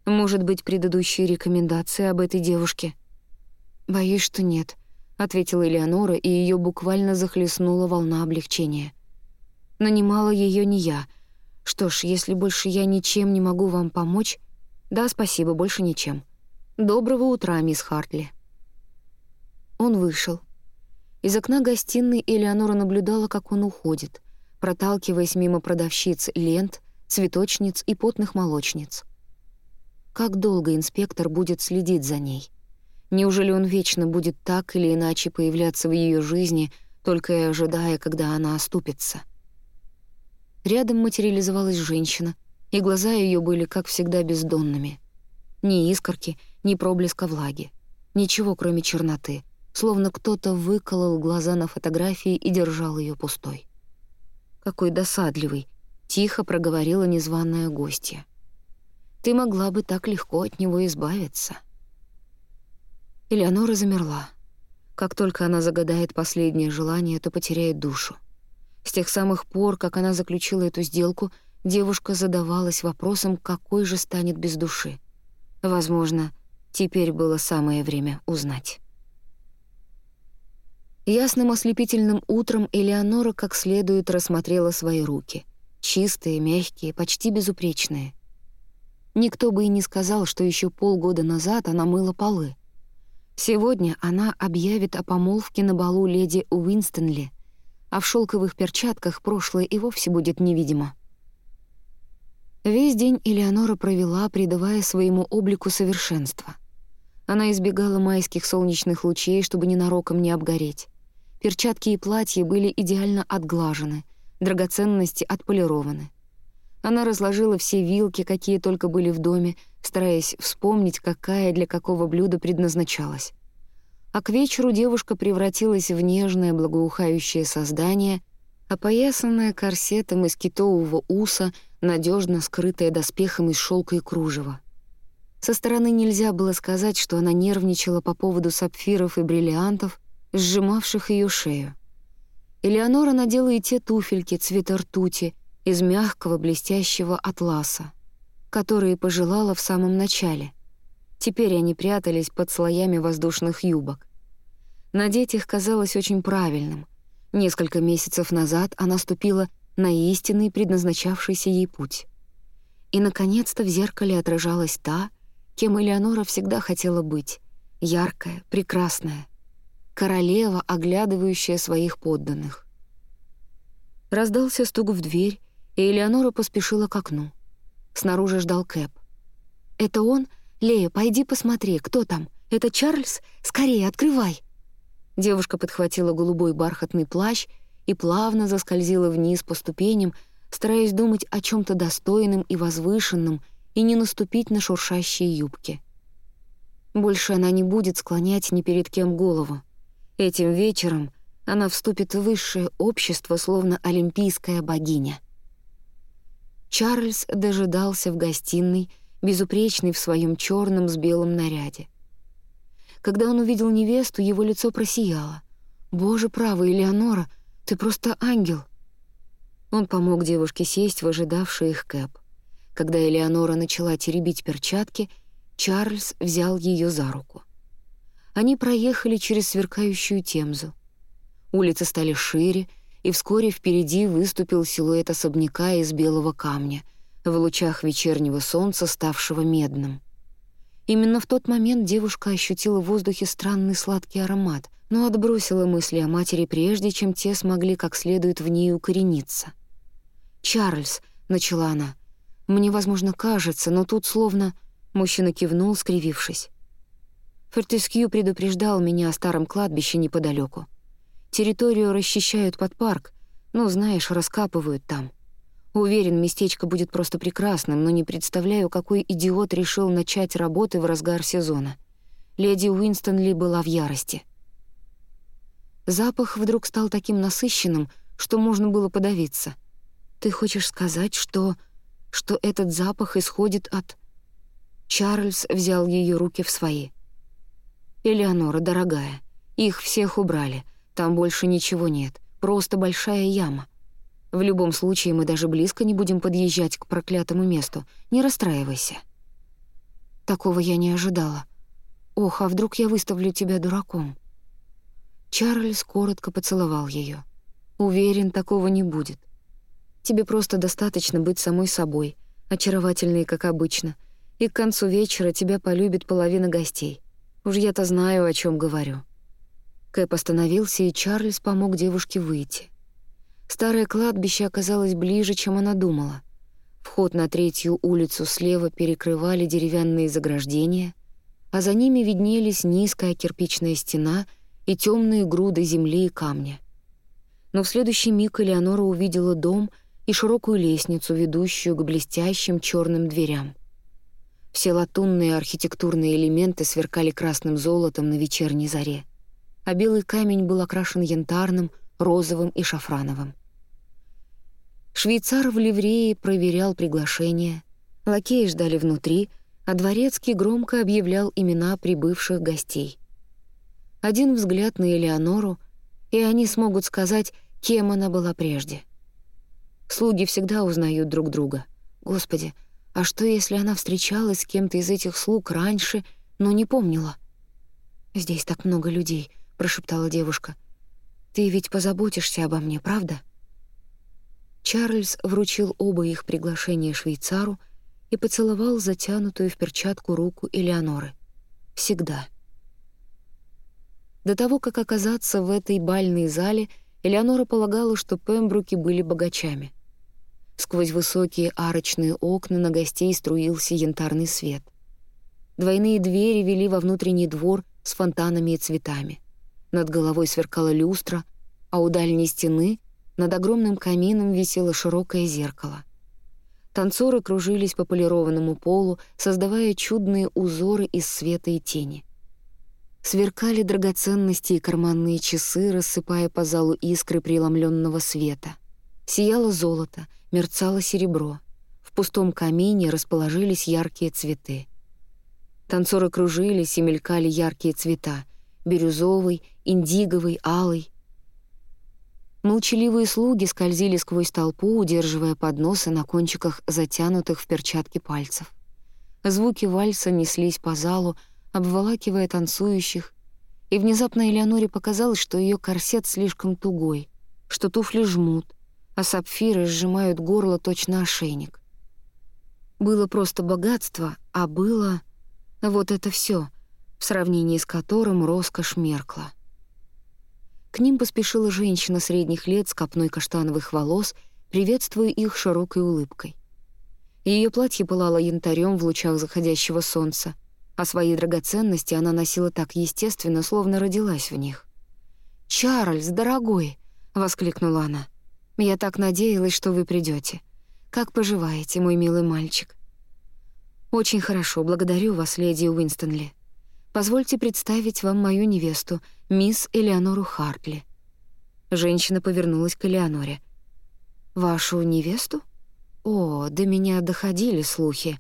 Может быть, предыдущие рекомендации об этой девушке?» «Боюсь, что нет», — ответила Элеонора, и ее буквально захлестнула волна облегчения. «Нанимала ее не я. Что ж, если больше я ничем не могу вам помочь...» «Да, спасибо, больше ничем. Доброго утра, мисс Хартли». Он вышел. Из окна гостиной Элеонора наблюдала, как он уходит проталкиваясь мимо продавщиц лент, цветочниц и потных молочниц. Как долго инспектор будет следить за ней? Неужели он вечно будет так или иначе появляться в ее жизни, только и ожидая, когда она оступится? Рядом материализовалась женщина, и глаза ее были, как всегда, бездонными. Ни искорки, ни проблеска влаги. Ничего, кроме черноты, словно кто-то выколол глаза на фотографии и держал ее пустой. Какой досадливый, тихо проговорила незваная гостья. Ты могла бы так легко от него избавиться. Элеонора замерла. Как только она загадает последнее желание, то потеряет душу. С тех самых пор, как она заключила эту сделку, девушка задавалась вопросом, какой же станет без души. Возможно, теперь было самое время узнать. Ясным ослепительным утром Элеонора как следует рассмотрела свои руки. Чистые, мягкие, почти безупречные. Никто бы и не сказал, что еще полгода назад она мыла полы. Сегодня она объявит о помолвке на балу леди Уинстонли, а в шелковых перчатках прошлое и вовсе будет невидимо. Весь день Элеонора провела, придавая своему облику совершенство. Она избегала майских солнечных лучей, чтобы ненароком не обгореть. Перчатки и платья были идеально отглажены, драгоценности отполированы. Она разложила все вилки, какие только были в доме, стараясь вспомнить, какая для какого блюда предназначалась. А к вечеру девушка превратилась в нежное благоухающее создание, опоясанное корсетом из китового уса — надежно скрытая доспехом из шелка и кружева. Со стороны нельзя было сказать, что она нервничала по поводу сапфиров и бриллиантов, сжимавших ее шею. Элеонора надела и те туфельки цвета ртути из мягкого блестящего атласа, которые пожелала в самом начале. Теперь они прятались под слоями воздушных юбок. Надеть их казалось очень правильным. Несколько месяцев назад она ступила на истинный предназначавшийся ей путь. И, наконец-то, в зеркале отражалась та, кем Элеонора всегда хотела быть — яркая, прекрасная, королева, оглядывающая своих подданных. Раздался стук в дверь, и Элеонора поспешила к окну. Снаружи ждал Кэп. «Это он? Лея, пойди посмотри, кто там? Это Чарльз? Скорее, открывай!» Девушка подхватила голубой бархатный плащ — и плавно заскользила вниз по ступеням, стараясь думать о чем то достойном и возвышенном и не наступить на шуршащие юбки. Больше она не будет склонять ни перед кем голову. Этим вечером она вступит в высшее общество, словно олимпийская богиня. Чарльз дожидался в гостиной, безупречный в своем черном с белым наряде. Когда он увидел невесту, его лицо просияло. «Боже правый, Элеонора!» Ты просто ангел!» Он помог девушке сесть в ожидавший их кэп. Когда Элеонора начала теребить перчатки, Чарльз взял ее за руку. Они проехали через сверкающую темзу. Улицы стали шире, и вскоре впереди выступил силуэт особняка из белого камня, в лучах вечернего солнца, ставшего медным. Именно в тот момент девушка ощутила в воздухе странный сладкий аромат, но отбросила мысли о матери прежде, чем те смогли как следует в ней укорениться. «Чарльз», — начала она, — «мне, возможно, кажется, но тут словно...» Мужчина кивнул, скривившись. Фортескью предупреждал меня о старом кладбище неподалеку. Территорию расчищают под парк, но, знаешь, раскапывают там. Уверен, местечко будет просто прекрасным, но не представляю, какой идиот решил начать работы в разгар сезона. Леди Уинстонли была в ярости. Запах вдруг стал таким насыщенным, что можно было подавиться. «Ты хочешь сказать, что... что этот запах исходит от...» Чарльз взял ее руки в свои. «Элеонора, дорогая, их всех убрали. Там больше ничего нет. Просто большая яма. В любом случае мы даже близко не будем подъезжать к проклятому месту. Не расстраивайся». Такого я не ожидала. «Ох, а вдруг я выставлю тебя дураком?» Чарльз коротко поцеловал ее. «Уверен, такого не будет. Тебе просто достаточно быть самой собой, очаровательной, как обычно, и к концу вечера тебя полюбит половина гостей. Уж я-то знаю, о чем говорю». Кэп остановился, и Чарльз помог девушке выйти. Старое кладбище оказалось ближе, чем она думала. Вход на третью улицу слева перекрывали деревянные заграждения, а за ними виднелись низкая кирпичная стена — и темные груды земли и камня. Но в следующий миг Элеонора увидела дом и широкую лестницу, ведущую к блестящим черным дверям. Все латунные архитектурные элементы сверкали красным золотом на вечерней заре, а белый камень был окрашен янтарным, розовым и шафрановым. Швейцар в ливрее проверял приглашения, лакеи ждали внутри, а дворецкий громко объявлял имена прибывших гостей — один взгляд на Элеонору, и они смогут сказать, кем она была прежде. Слуги всегда узнают друг друга. Господи, а что, если она встречалась с кем-то из этих слуг раньше, но не помнила? «Здесь так много людей», — прошептала девушка. «Ты ведь позаботишься обо мне, правда?» Чарльз вручил оба их приглашения швейцару и поцеловал затянутую в перчатку руку Элеоноры. Всегда. До того, как оказаться в этой бальной зале, Элеонора полагала, что Пембруки были богачами. Сквозь высокие арочные окна на гостей струился янтарный свет. Двойные двери вели во внутренний двор с фонтанами и цветами. Над головой сверкала люстра, а у дальней стены над огромным камином висело широкое зеркало. Танцоры кружились по полированному полу, создавая чудные узоры из света и тени. Сверкали драгоценности и карманные часы, рассыпая по залу искры преломленного света. Сияло золото, мерцало серебро. В пустом камине расположились яркие цветы. Танцоры кружились и мелькали яркие цвета — бирюзовый, индиговый, алый. Молчаливые слуги скользили сквозь толпу, удерживая подносы на кончиках затянутых в перчатки пальцев. Звуки вальса неслись по залу, обволакивая танцующих, и внезапно Элеоноре показалось, что ее корсет слишком тугой, что туфли жмут, а сапфиры сжимают горло точно ошейник. Было просто богатство, а было вот это все, в сравнении с которым роскошь меркла. К ним поспешила женщина средних лет с копной каштановых волос, приветствуя их широкой улыбкой. Ее платье пылало янтарем в лучах заходящего солнца, а свои драгоценности она носила так естественно, словно родилась в них. «Чарльз, дорогой!» — воскликнула она. «Я так надеялась, что вы придете. Как поживаете, мой милый мальчик?» «Очень хорошо, благодарю вас, леди Уинстонли. Позвольте представить вам мою невесту, мисс Элеонору Хартли». Женщина повернулась к Элеоноре. «Вашу невесту? О, до меня доходили слухи».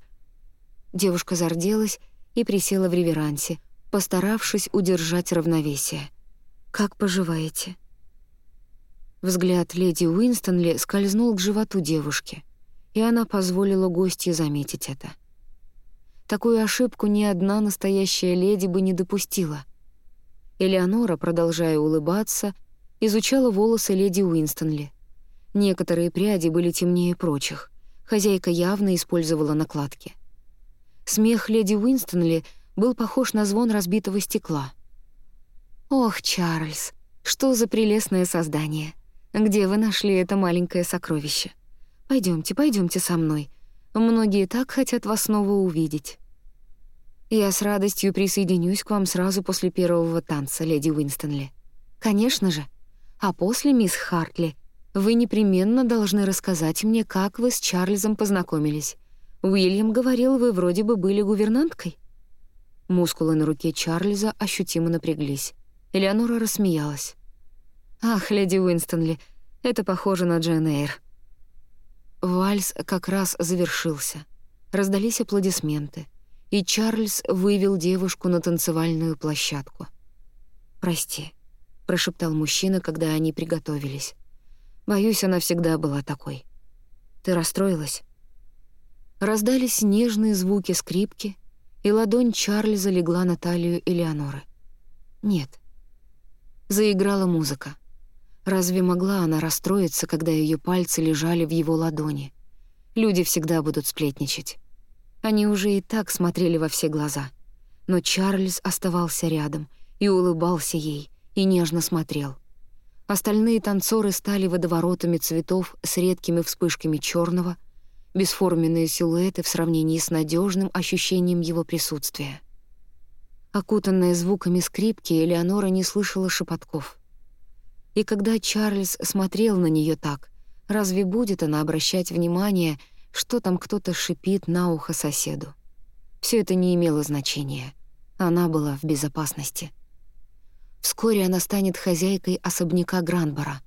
Девушка зарделась и присела в реверансе, постаравшись удержать равновесие. «Как поживаете?» Взгляд леди Уинстонли скользнул к животу девушки, и она позволила гостье заметить это. Такую ошибку ни одна настоящая леди бы не допустила. Элеонора, продолжая улыбаться, изучала волосы леди Уинстонли. Некоторые пряди были темнее прочих. Хозяйка явно использовала накладки. Смех леди Уинстонли был похож на звон разбитого стекла. «Ох, Чарльз, что за прелестное создание! Где вы нашли это маленькое сокровище? Пойдемте, пойдемте со мной. Многие так хотят вас снова увидеть». «Я с радостью присоединюсь к вам сразу после первого танца, леди Уинстонли. Конечно же. А после, мисс Хартли, вы непременно должны рассказать мне, как вы с Чарльзом познакомились. Уильям говорил, вы вроде бы были гувернанткой». Мускулы на руке Чарльза ощутимо напряглись. Элеонора рассмеялась. «Ах, леди Уинстонли, это похоже на Джен Эйр». Вальс как раз завершился. Раздались аплодисменты, и Чарльз вывел девушку на танцевальную площадку. «Прости», — прошептал мужчина, когда они приготовились. «Боюсь, она всегда была такой. Ты расстроилась?» Раздались нежные звуки скрипки, и ладонь Чарльза легла на талию Элеоноры. Нет. Заиграла музыка. Разве могла она расстроиться, когда ее пальцы лежали в его ладони? Люди всегда будут сплетничать. Они уже и так смотрели во все глаза. Но Чарльз оставался рядом и улыбался ей, и нежно смотрел. Остальные танцоры стали водоворотами цветов с редкими вспышками черного, бесформенные силуэты в сравнении с надежным ощущением его присутствия. Окутанная звуками скрипки, Элеонора не слышала шепотков. И когда Чарльз смотрел на нее так, разве будет она обращать внимание, что там кто-то шипит на ухо соседу? Все это не имело значения. Она была в безопасности. Вскоре она станет хозяйкой особняка Гранбора.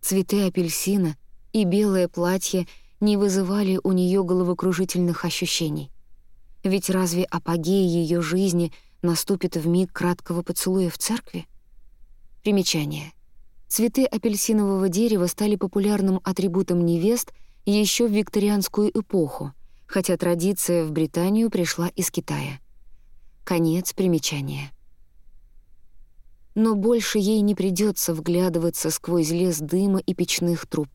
Цветы апельсина и белое платье — не вызывали у нее головокружительных ощущений. Ведь разве апогей ее жизни наступит в миг краткого поцелуя в церкви? Примечание. Цветы апельсинового дерева стали популярным атрибутом невест еще в викторианскую эпоху, хотя традиция в Британию пришла из Китая. Конец примечания. Но больше ей не придется вглядываться сквозь лес дыма и печных труб.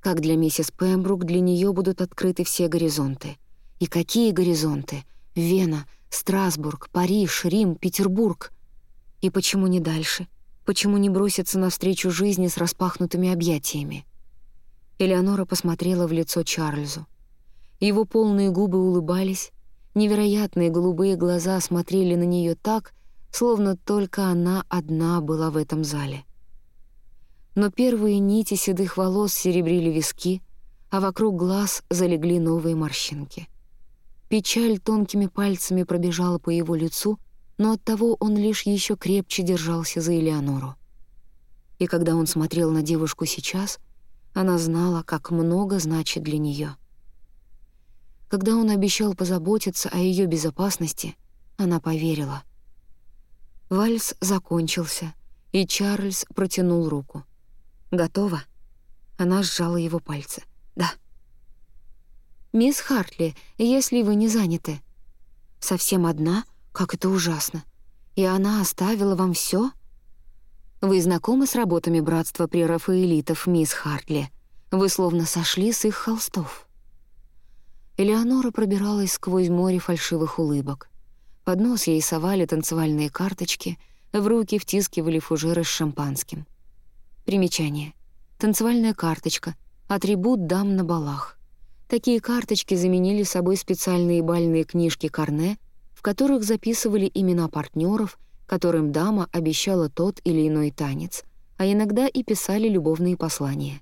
Как для миссис Пембрук, для нее будут открыты все горизонты. И какие горизонты? Вена, Страсбург, Париж, Рим, Петербург. И почему не дальше? Почему не броситься навстречу жизни с распахнутыми объятиями? Элеонора посмотрела в лицо Чарльзу. Его полные губы улыбались, невероятные голубые глаза смотрели на нее так, словно только она одна была в этом зале но первые нити седых волос серебрили виски, а вокруг глаз залегли новые морщинки. Печаль тонкими пальцами пробежала по его лицу, но оттого он лишь еще крепче держался за Элеонору. И когда он смотрел на девушку сейчас, она знала, как много значит для нее. Когда он обещал позаботиться о ее безопасности, она поверила. Вальс закончился, и Чарльз протянул руку. «Готово?» Она сжала его пальцы. «Да». «Мисс Хартли, если вы не заняты». «Совсем одна? Как это ужасно. И она оставила вам все? «Вы знакомы с работами братства прерафаэлитов, мисс Хартли? Вы словно сошли с их холстов». Элеонора пробиралась сквозь море фальшивых улыбок. Под нос ей совали танцевальные карточки, в руки втискивали фужеры с шампанским — Примечание. Танцевальная карточка. Атрибут дам на балах. Такие карточки заменили собой специальные бальные книжки Карне, в которых записывали имена партнеров, которым дама обещала тот или иной танец, а иногда и писали любовные послания.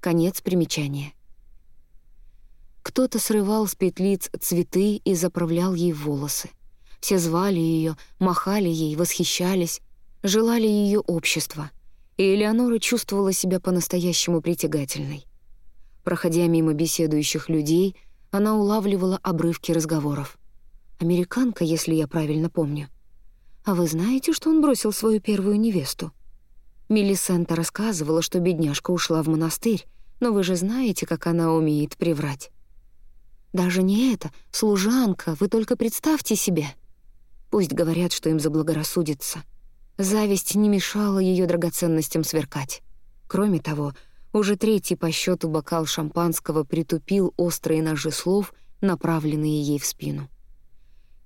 Конец примечания. Кто-то срывал с петлиц цветы и заправлял ей волосы. Все звали ее, махали ей, восхищались, желали ее общества — и Элеонора чувствовала себя по-настоящему притягательной. Проходя мимо беседующих людей, она улавливала обрывки разговоров. «Американка, если я правильно помню. А вы знаете, что он бросил свою первую невесту?» Мелисента рассказывала, что бедняжка ушла в монастырь, но вы же знаете, как она умеет приврать. Даже не это, служанка, вы только представьте себе. Пусть говорят, что им заблагорассудится. Зависть не мешала ее драгоценностям сверкать. Кроме того, уже третий по счету бокал шампанского притупил острые ножи слов, направленные ей в спину.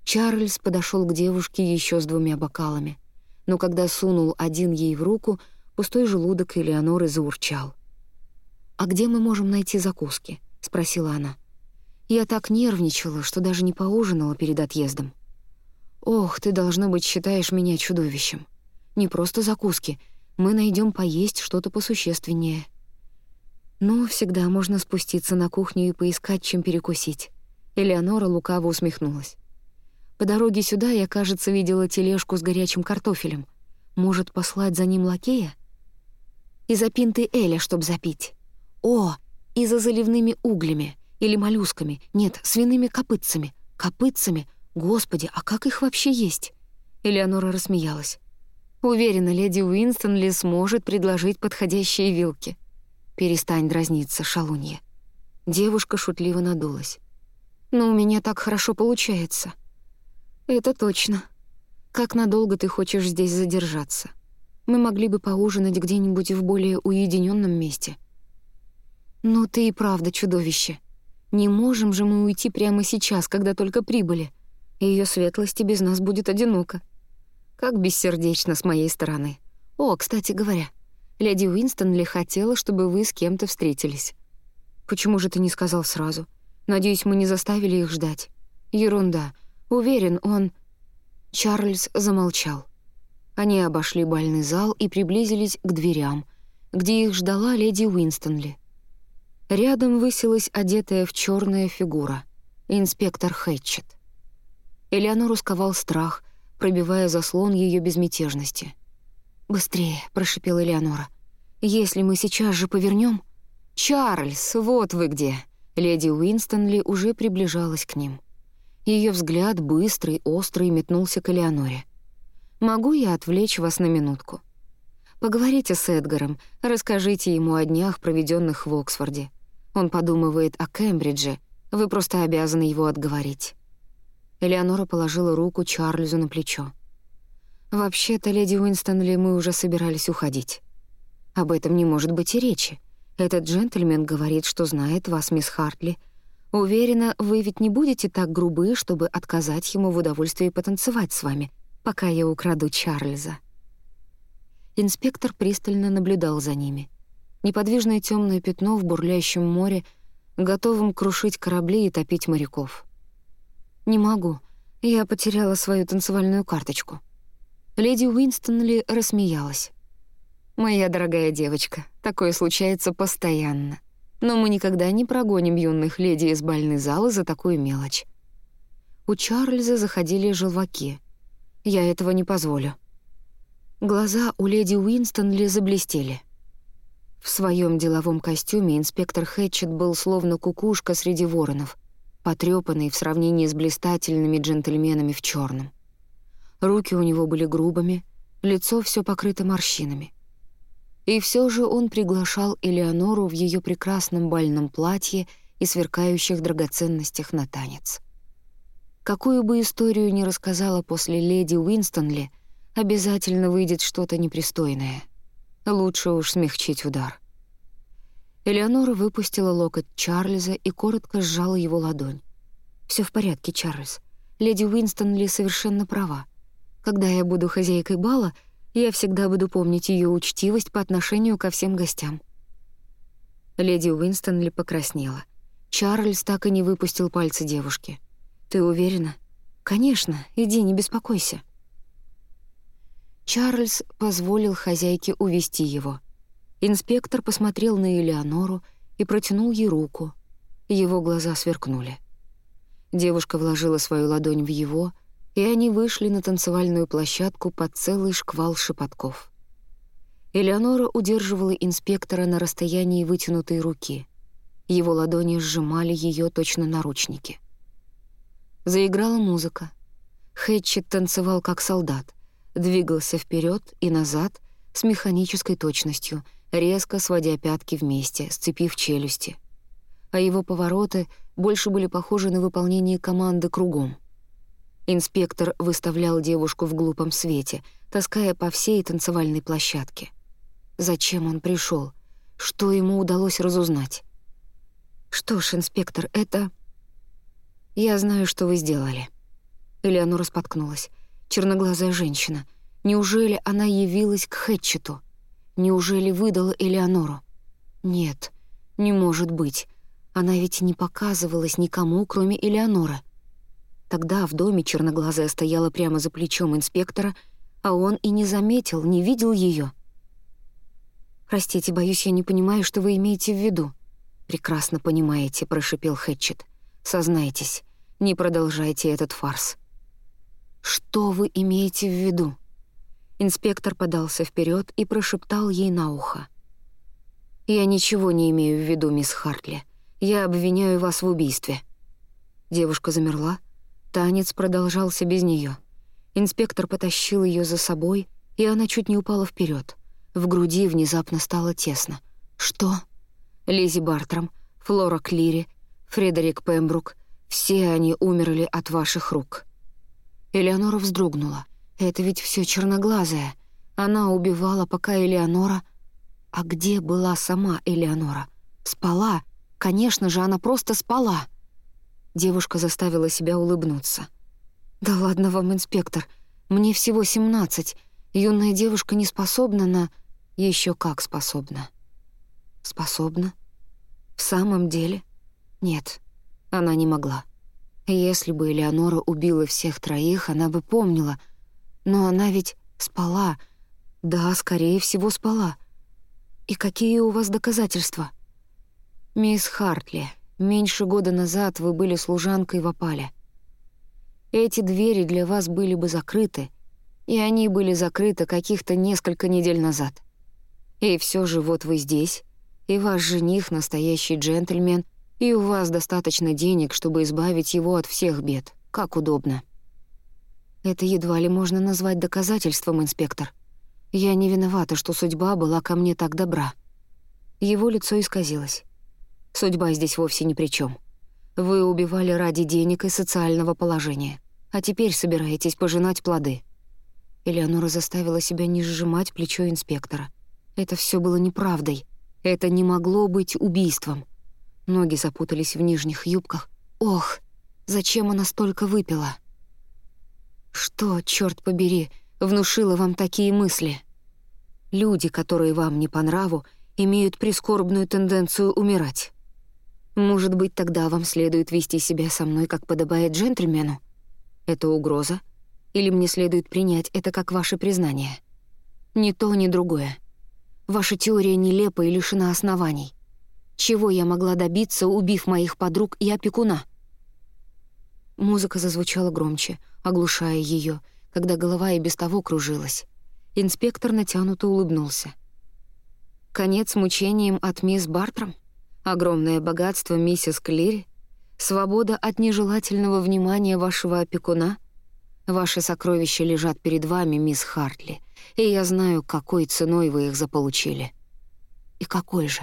Чарльз подошел к девушке еще с двумя бокалами, но когда сунул один ей в руку, пустой желудок Элеоноры заурчал. «А где мы можем найти закуски?» — спросила она. Я так нервничала, что даже не поужинала перед отъездом. «Ох, ты, должно быть, считаешь меня чудовищем. Не просто закуски. Мы найдем поесть что-то посущественнее. Ну, всегда можно спуститься на кухню и поискать, чем перекусить. Элеонора лукаво усмехнулась. По дороге сюда я, кажется, видела тележку с горячим картофелем. Может, послать за ним лакея? И за пинты Эля, чтоб запить. О, и за заливными углями. Или моллюсками. Нет, свиными копытцами. Копытцами? Господи, а как их вообще есть? Элеонора рассмеялась. Уверена, леди Уинстонли сможет предложить подходящие вилки. Перестань дразниться, шалунья. Девушка шутливо надулась. Но у меня так хорошо получается. Это точно. Как надолго ты хочешь здесь задержаться? Мы могли бы поужинать где-нибудь в более уединенном месте. Но ты и правда чудовище. Не можем же мы уйти прямо сейчас, когда только прибыли. Ее светлости без нас будет одиноко. Как бессердечно с моей стороны. О, кстати говоря, леди Уинстонли хотела, чтобы вы с кем-то встретились. Почему же ты не сказал сразу? Надеюсь, мы не заставили их ждать. Ерунда. Уверен, он... Чарльз замолчал. Они обошли бальный зал и приблизились к дверям, где их ждала леди Уинстонли. Рядом высилась одетая в черная фигура — инспектор Хэтчет. Элеонору сковал страх, пробивая заслон ее безмятежности. «Быстрее», — прошипела Элеонора. «Если мы сейчас же повернем...» «Чарльз, вот вы где!» Леди Уинстонли уже приближалась к ним. Ее взгляд, быстрый, острый, метнулся к Элеоноре. «Могу я отвлечь вас на минутку? Поговорите с Эдгаром, расскажите ему о днях, проведенных в Оксфорде. Он подумывает о Кембридже, вы просто обязаны его отговорить». Элеонора положила руку Чарльзу на плечо. «Вообще-то, леди Уинстонли, мы уже собирались уходить. Об этом не может быть и речи. Этот джентльмен говорит, что знает вас, мисс Хартли. Уверена, вы ведь не будете так грубы, чтобы отказать ему в удовольствии потанцевать с вами, пока я украду Чарльза». Инспектор пристально наблюдал за ними. Неподвижное темное пятно в бурлящем море, готовым крушить корабли и топить моряков. «Не могу. Я потеряла свою танцевальную карточку». Леди Уинстонли рассмеялась. «Моя дорогая девочка, такое случается постоянно. Но мы никогда не прогоним юных леди из бальной залы за такую мелочь». У Чарльза заходили желваки. «Я этого не позволю». Глаза у леди Уинстонли заблестели. В своем деловом костюме инспектор Хэтчет был словно кукушка среди воронов, потрёпанный в сравнении с блистательными джентльменами в черном. Руки у него были грубыми, лицо все покрыто морщинами. И все же он приглашал Элеонору в ее прекрасном бальном платье и сверкающих драгоценностях на танец. Какую бы историю ни рассказала после леди Уинстонли, обязательно выйдет что-то непристойное. Лучше уж смягчить удар. Элеонора выпустила локоть Чарльза и коротко сжала его ладонь. Все в порядке, Чарльз. Леди Уинстонли совершенно права. Когда я буду хозяйкой бала, я всегда буду помнить ее учтивость по отношению ко всем гостям». Леди Уинстонли покраснела. Чарльз так и не выпустил пальцы девушки. «Ты уверена?» «Конечно, иди, не беспокойся». Чарльз позволил хозяйке увести его. Инспектор посмотрел на Элеонору и протянул ей руку. Его глаза сверкнули. Девушка вложила свою ладонь в его, и они вышли на танцевальную площадку под целый шквал шепотков. Элеонора удерживала инспектора на расстоянии вытянутой руки. Его ладони сжимали ее точно наручники. Заиграла музыка. Хэтчет танцевал как солдат двигался вперед и назад с механической точностью, резко сводя пятки вместе, сцепив челюсти. А его повороты больше были похожи на выполнение команды кругом. Инспектор выставлял девушку в глупом свете, таская по всей танцевальной площадке. Зачем он пришел? Что ему удалось разузнать? «Что ж, инспектор, это...» «Я знаю, что вы сделали». Элеонора споткнулась черноглазая женщина. Неужели она явилась к Хэтчету? Неужели выдала Элеонору? Нет, не может быть. Она ведь не показывалась никому, кроме Элеонора. Тогда в доме черноглазая стояла прямо за плечом инспектора, а он и не заметил, не видел ее. «Простите, боюсь, я не понимаю, что вы имеете в виду». «Прекрасно понимаете», — прошипел Хэтчет. «Сознайтесь, не продолжайте этот фарс. «Что вы имеете в виду?» Инспектор подался вперед и прошептал ей на ухо. «Я ничего не имею в виду, мисс Хартли. Я обвиняю вас в убийстве». Девушка замерла. Танец продолжался без нее. Инспектор потащил ее за собой, и она чуть не упала вперед. В груди внезапно стало тесно. «Что?» Лизи Бартрам, Флора Клири, Фредерик Пембрук — все они умерли от ваших рук. Элеонора вздрогнула. «Это ведь все черноглазая. Она убивала, пока Элеонора...» «А где была сама Элеонора? Спала? Конечно же, она просто спала!» Девушка заставила себя улыбнуться. «Да ладно вам, инспектор. Мне всего семнадцать. Юная девушка не способна на... Еще как способна». «Способна? В самом деле?» «Нет, она не могла». Если бы Элеонора убила всех троих, она бы помнила. Но она ведь спала. Да, скорее всего, спала. И какие у вас доказательства? Мисс Хартли, меньше года назад вы были служанкой в опале. Эти двери для вас были бы закрыты, и они были закрыты каких-то несколько недель назад. И все же вот вы здесь, и ваш жених — настоящий джентльмен — и у вас достаточно денег, чтобы избавить его от всех бед. Как удобно. Это едва ли можно назвать доказательством, инспектор. Я не виновата, что судьба была ко мне так добра. Его лицо исказилось. Судьба здесь вовсе ни при чем. Вы убивали ради денег и социального положения, а теперь собираетесь пожинать плоды. Элеонора заставила себя не сжимать плечо инспектора. Это все было неправдой. Это не могло быть убийством. Ноги запутались в нижних юбках. Ох, зачем она столько выпила? Что, черт побери, внушило вам такие мысли? Люди, которые вам не по нраву, имеют прискорбную тенденцию умирать. Может быть, тогда вам следует вести себя со мной, как подобает джентльмену? Это угроза? Или мне следует принять это как ваше признание? Ни то, ни другое. Ваша теория нелепа и лишена оснований. Чего я могла добиться, убив моих подруг и опекуна? Музыка зазвучала громче, оглушая ее, когда голова и без того кружилась. Инспектор натянуто улыбнулся. Конец мучениям от мисс Бартром? Огромное богатство миссис Клири? Свобода от нежелательного внимания вашего опекуна? Ваши сокровища лежат перед вами, мисс Хартли, и я знаю, какой ценой вы их заполучили. И какой же?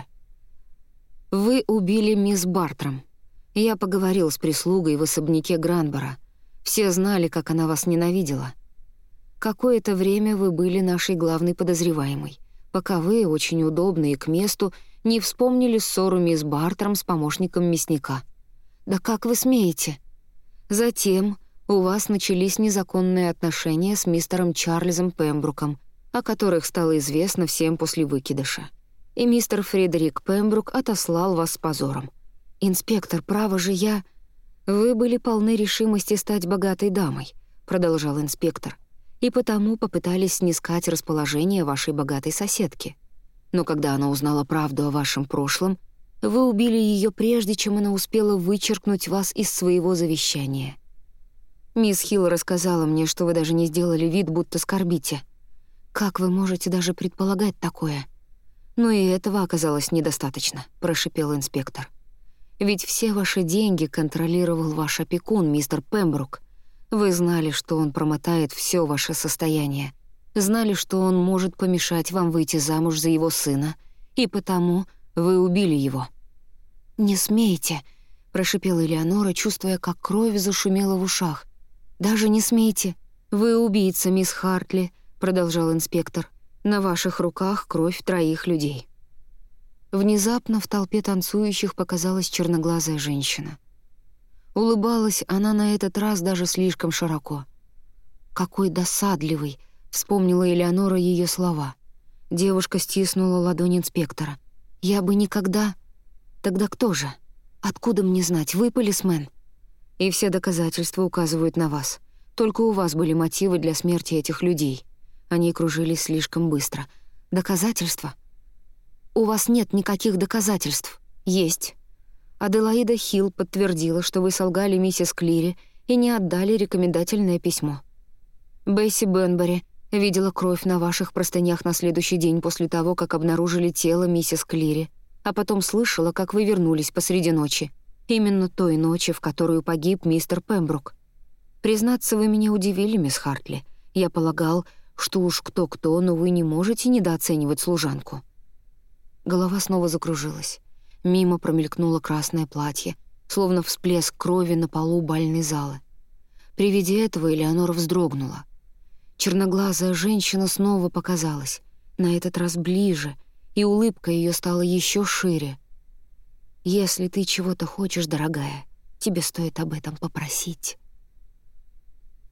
Вы убили мисс Бартром. Я поговорил с прислугой в особняке Гранбора. Все знали, как она вас ненавидела. Какое-то время вы были нашей главной подозреваемой, пока вы, очень удобно и к месту, не вспомнили ссору мисс Бартром с помощником мясника. Да как вы смеете? Затем у вас начались незаконные отношения с мистером Чарльзом Пембруком, о которых стало известно всем после выкидыша. И мистер Фредерик Пембрук отослал вас с позором. «Инспектор, право же я...» «Вы были полны решимости стать богатой дамой», — продолжал инспектор и потому попытались снискать расположение вашей богатой соседки. Но когда она узнала правду о вашем прошлом, вы убили ее прежде, чем она успела вычеркнуть вас из своего завещания. Мисс Хилл рассказала мне, что вы даже не сделали вид, будто скорбите. Как вы можете даже предполагать такое? Но и этого оказалось недостаточно, прошипел инспектор. Ведь все ваши деньги контролировал ваш опекун, мистер Пембрук. Вы знали, что он промотает все ваше состояние. Знали, что он может помешать вам выйти замуж за его сына. И потому вы убили его». «Не смейте», — прошипела Элеонора, чувствуя, как кровь зашумела в ушах. «Даже не смейте. Вы убийца, мисс Хартли», — продолжал инспектор. «На ваших руках кровь троих людей». Внезапно в толпе танцующих показалась черноглазая женщина. Улыбалась она на этот раз даже слишком широко. «Какой досадливый!» — вспомнила Элеонора ее слова. Девушка стиснула ладонь инспектора. «Я бы никогда...» «Тогда кто же? Откуда мне знать, вы полисмен?» «И все доказательства указывают на вас. Только у вас были мотивы для смерти этих людей. Они кружились слишком быстро. Доказательства?» «У вас нет никаких доказательств». «Есть. Аделаида Хилл подтвердила, что вы солгали миссис Клири и не отдали рекомендательное письмо. Бесси Бенбери видела кровь на ваших простынях на следующий день после того, как обнаружили тело миссис Клири, а потом слышала, как вы вернулись посреди ночи. Именно той ночи, в которую погиб мистер Пембрук. Признаться, вы меня удивили, мисс Хартли. Я полагал, что уж кто-кто, но вы не можете недооценивать служанку. Голова снова закружилась. Мимо промелькнуло красное платье, словно всплеск крови на полу бальной залы. При виде этого Элеонора вздрогнула. Черноглазая женщина снова показалась, на этот раз ближе, и улыбка ее стала еще шире. «Если ты чего-то хочешь, дорогая, тебе стоит об этом попросить».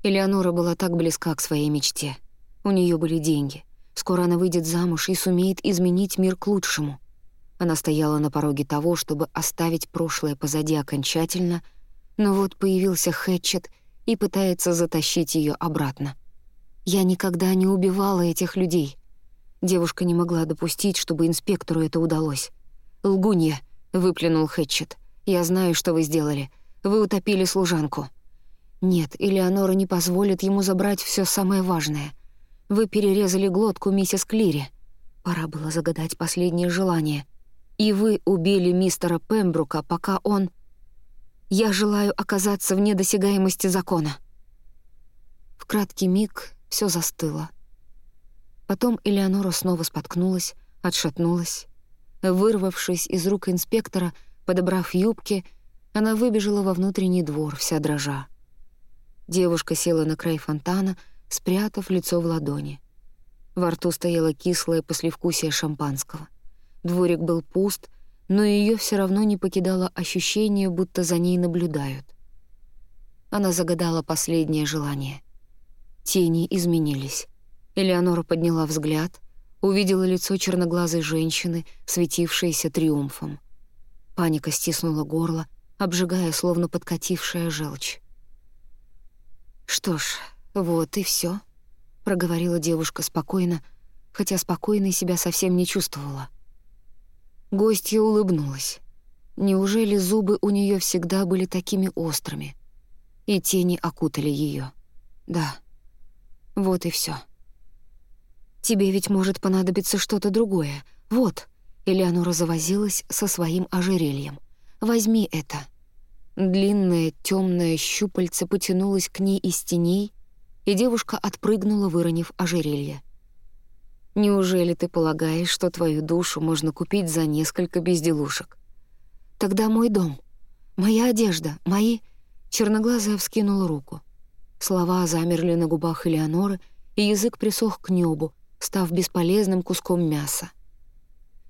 Элеонора была так близка к своей мечте. У нее были деньги. Скоро она выйдет замуж и сумеет изменить мир к лучшему. Она стояла на пороге того, чтобы оставить прошлое позади окончательно, но вот появился Хэтчет и пытается затащить ее обратно. «Я никогда не убивала этих людей». Девушка не могла допустить, чтобы инспектору это удалось. «Лгунья», — выплюнул Хэтчет. «Я знаю, что вы сделали. Вы утопили служанку». «Нет, Элеонора не позволит ему забрать все самое важное. Вы перерезали глотку миссис Клири. Пора было загадать последнее желание. И вы убили мистера Пембрука, пока он... Я желаю оказаться вне досягаемости закона». В краткий миг все застыло. Потом Элеонора снова споткнулась, отшатнулась. Вырвавшись из рук инспектора, подобрав юбки, она выбежала во внутренний двор, вся дрожа. Девушка села на край фонтана, спрятав лицо в ладони. Во рту стояло кислое послевкусие шампанского. Дворик был пуст, но ее все равно не покидало ощущение, будто за ней наблюдают. Она загадала последнее желание. Тени изменились. Элеонора подняла взгляд, увидела лицо черноглазой женщины, светившееся триумфом. Паника стиснула горло, обжигая, словно подкатившая желчь. «Что ж, вот и все, проговорила девушка спокойно, хотя спокойной себя совсем не чувствовала. Гостья улыбнулась. Неужели зубы у нее всегда были такими острыми? И тени окутали ее. Да, вот и все. Тебе ведь может понадобиться что-то другое. Вот. Элеонора завозилась со своим ожерельем. Возьми это. Длинное темное щупальце потянулось к ней из теней, и девушка отпрыгнула, выронив ожерелье. Неужели ты полагаешь, что твою душу можно купить за несколько безделушек? Тогда мой дом, моя одежда, мои...» Черноглазая вскинула руку. Слова замерли на губах Элеоноры, и язык присох к небу, став бесполезным куском мяса.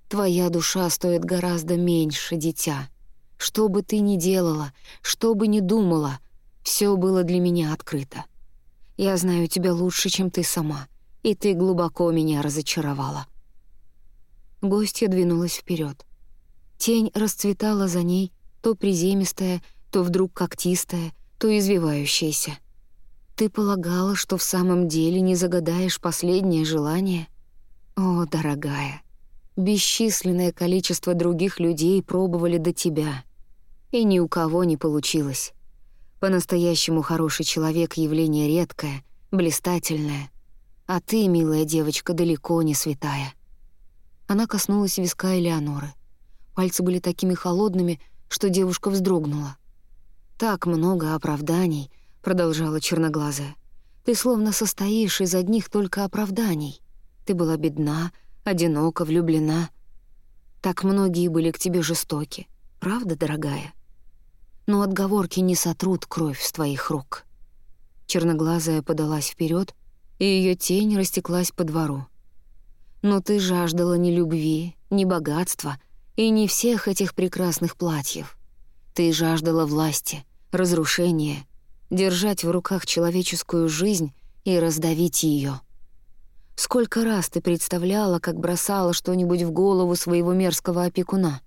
«Твоя душа стоит гораздо меньше, дитя. Что бы ты ни делала, что бы ни думала, все было для меня открыто. Я знаю тебя лучше, чем ты сама и ты глубоко меня разочаровала». Гостья двинулась вперед. Тень расцветала за ней, то приземистая, то вдруг когтистая, то извивающаяся. «Ты полагала, что в самом деле не загадаешь последнее желание?» «О, дорогая, бесчисленное количество других людей пробовали до тебя, и ни у кого не получилось. По-настоящему хороший человек — явление редкое, блистательное, а ты, милая девочка, далеко не святая». Она коснулась виска Элеоноры. Пальцы были такими холодными, что девушка вздрогнула. «Так много оправданий», — продолжала черноглазая. «Ты словно состоишь из одних только оправданий. Ты была бедна, одинока, влюблена. Так многие были к тебе жестоки. Правда, дорогая? Но отговорки не сотрут кровь с твоих рук». Черноглазая подалась вперед, и ее тень растеклась по двору. Но ты жаждала ни любви, ни богатства и не всех этих прекрасных платьев. Ты жаждала власти, разрушения, держать в руках человеческую жизнь и раздавить ее. Сколько раз ты представляла, как бросала что-нибудь в голову своего мерзкого опекуна?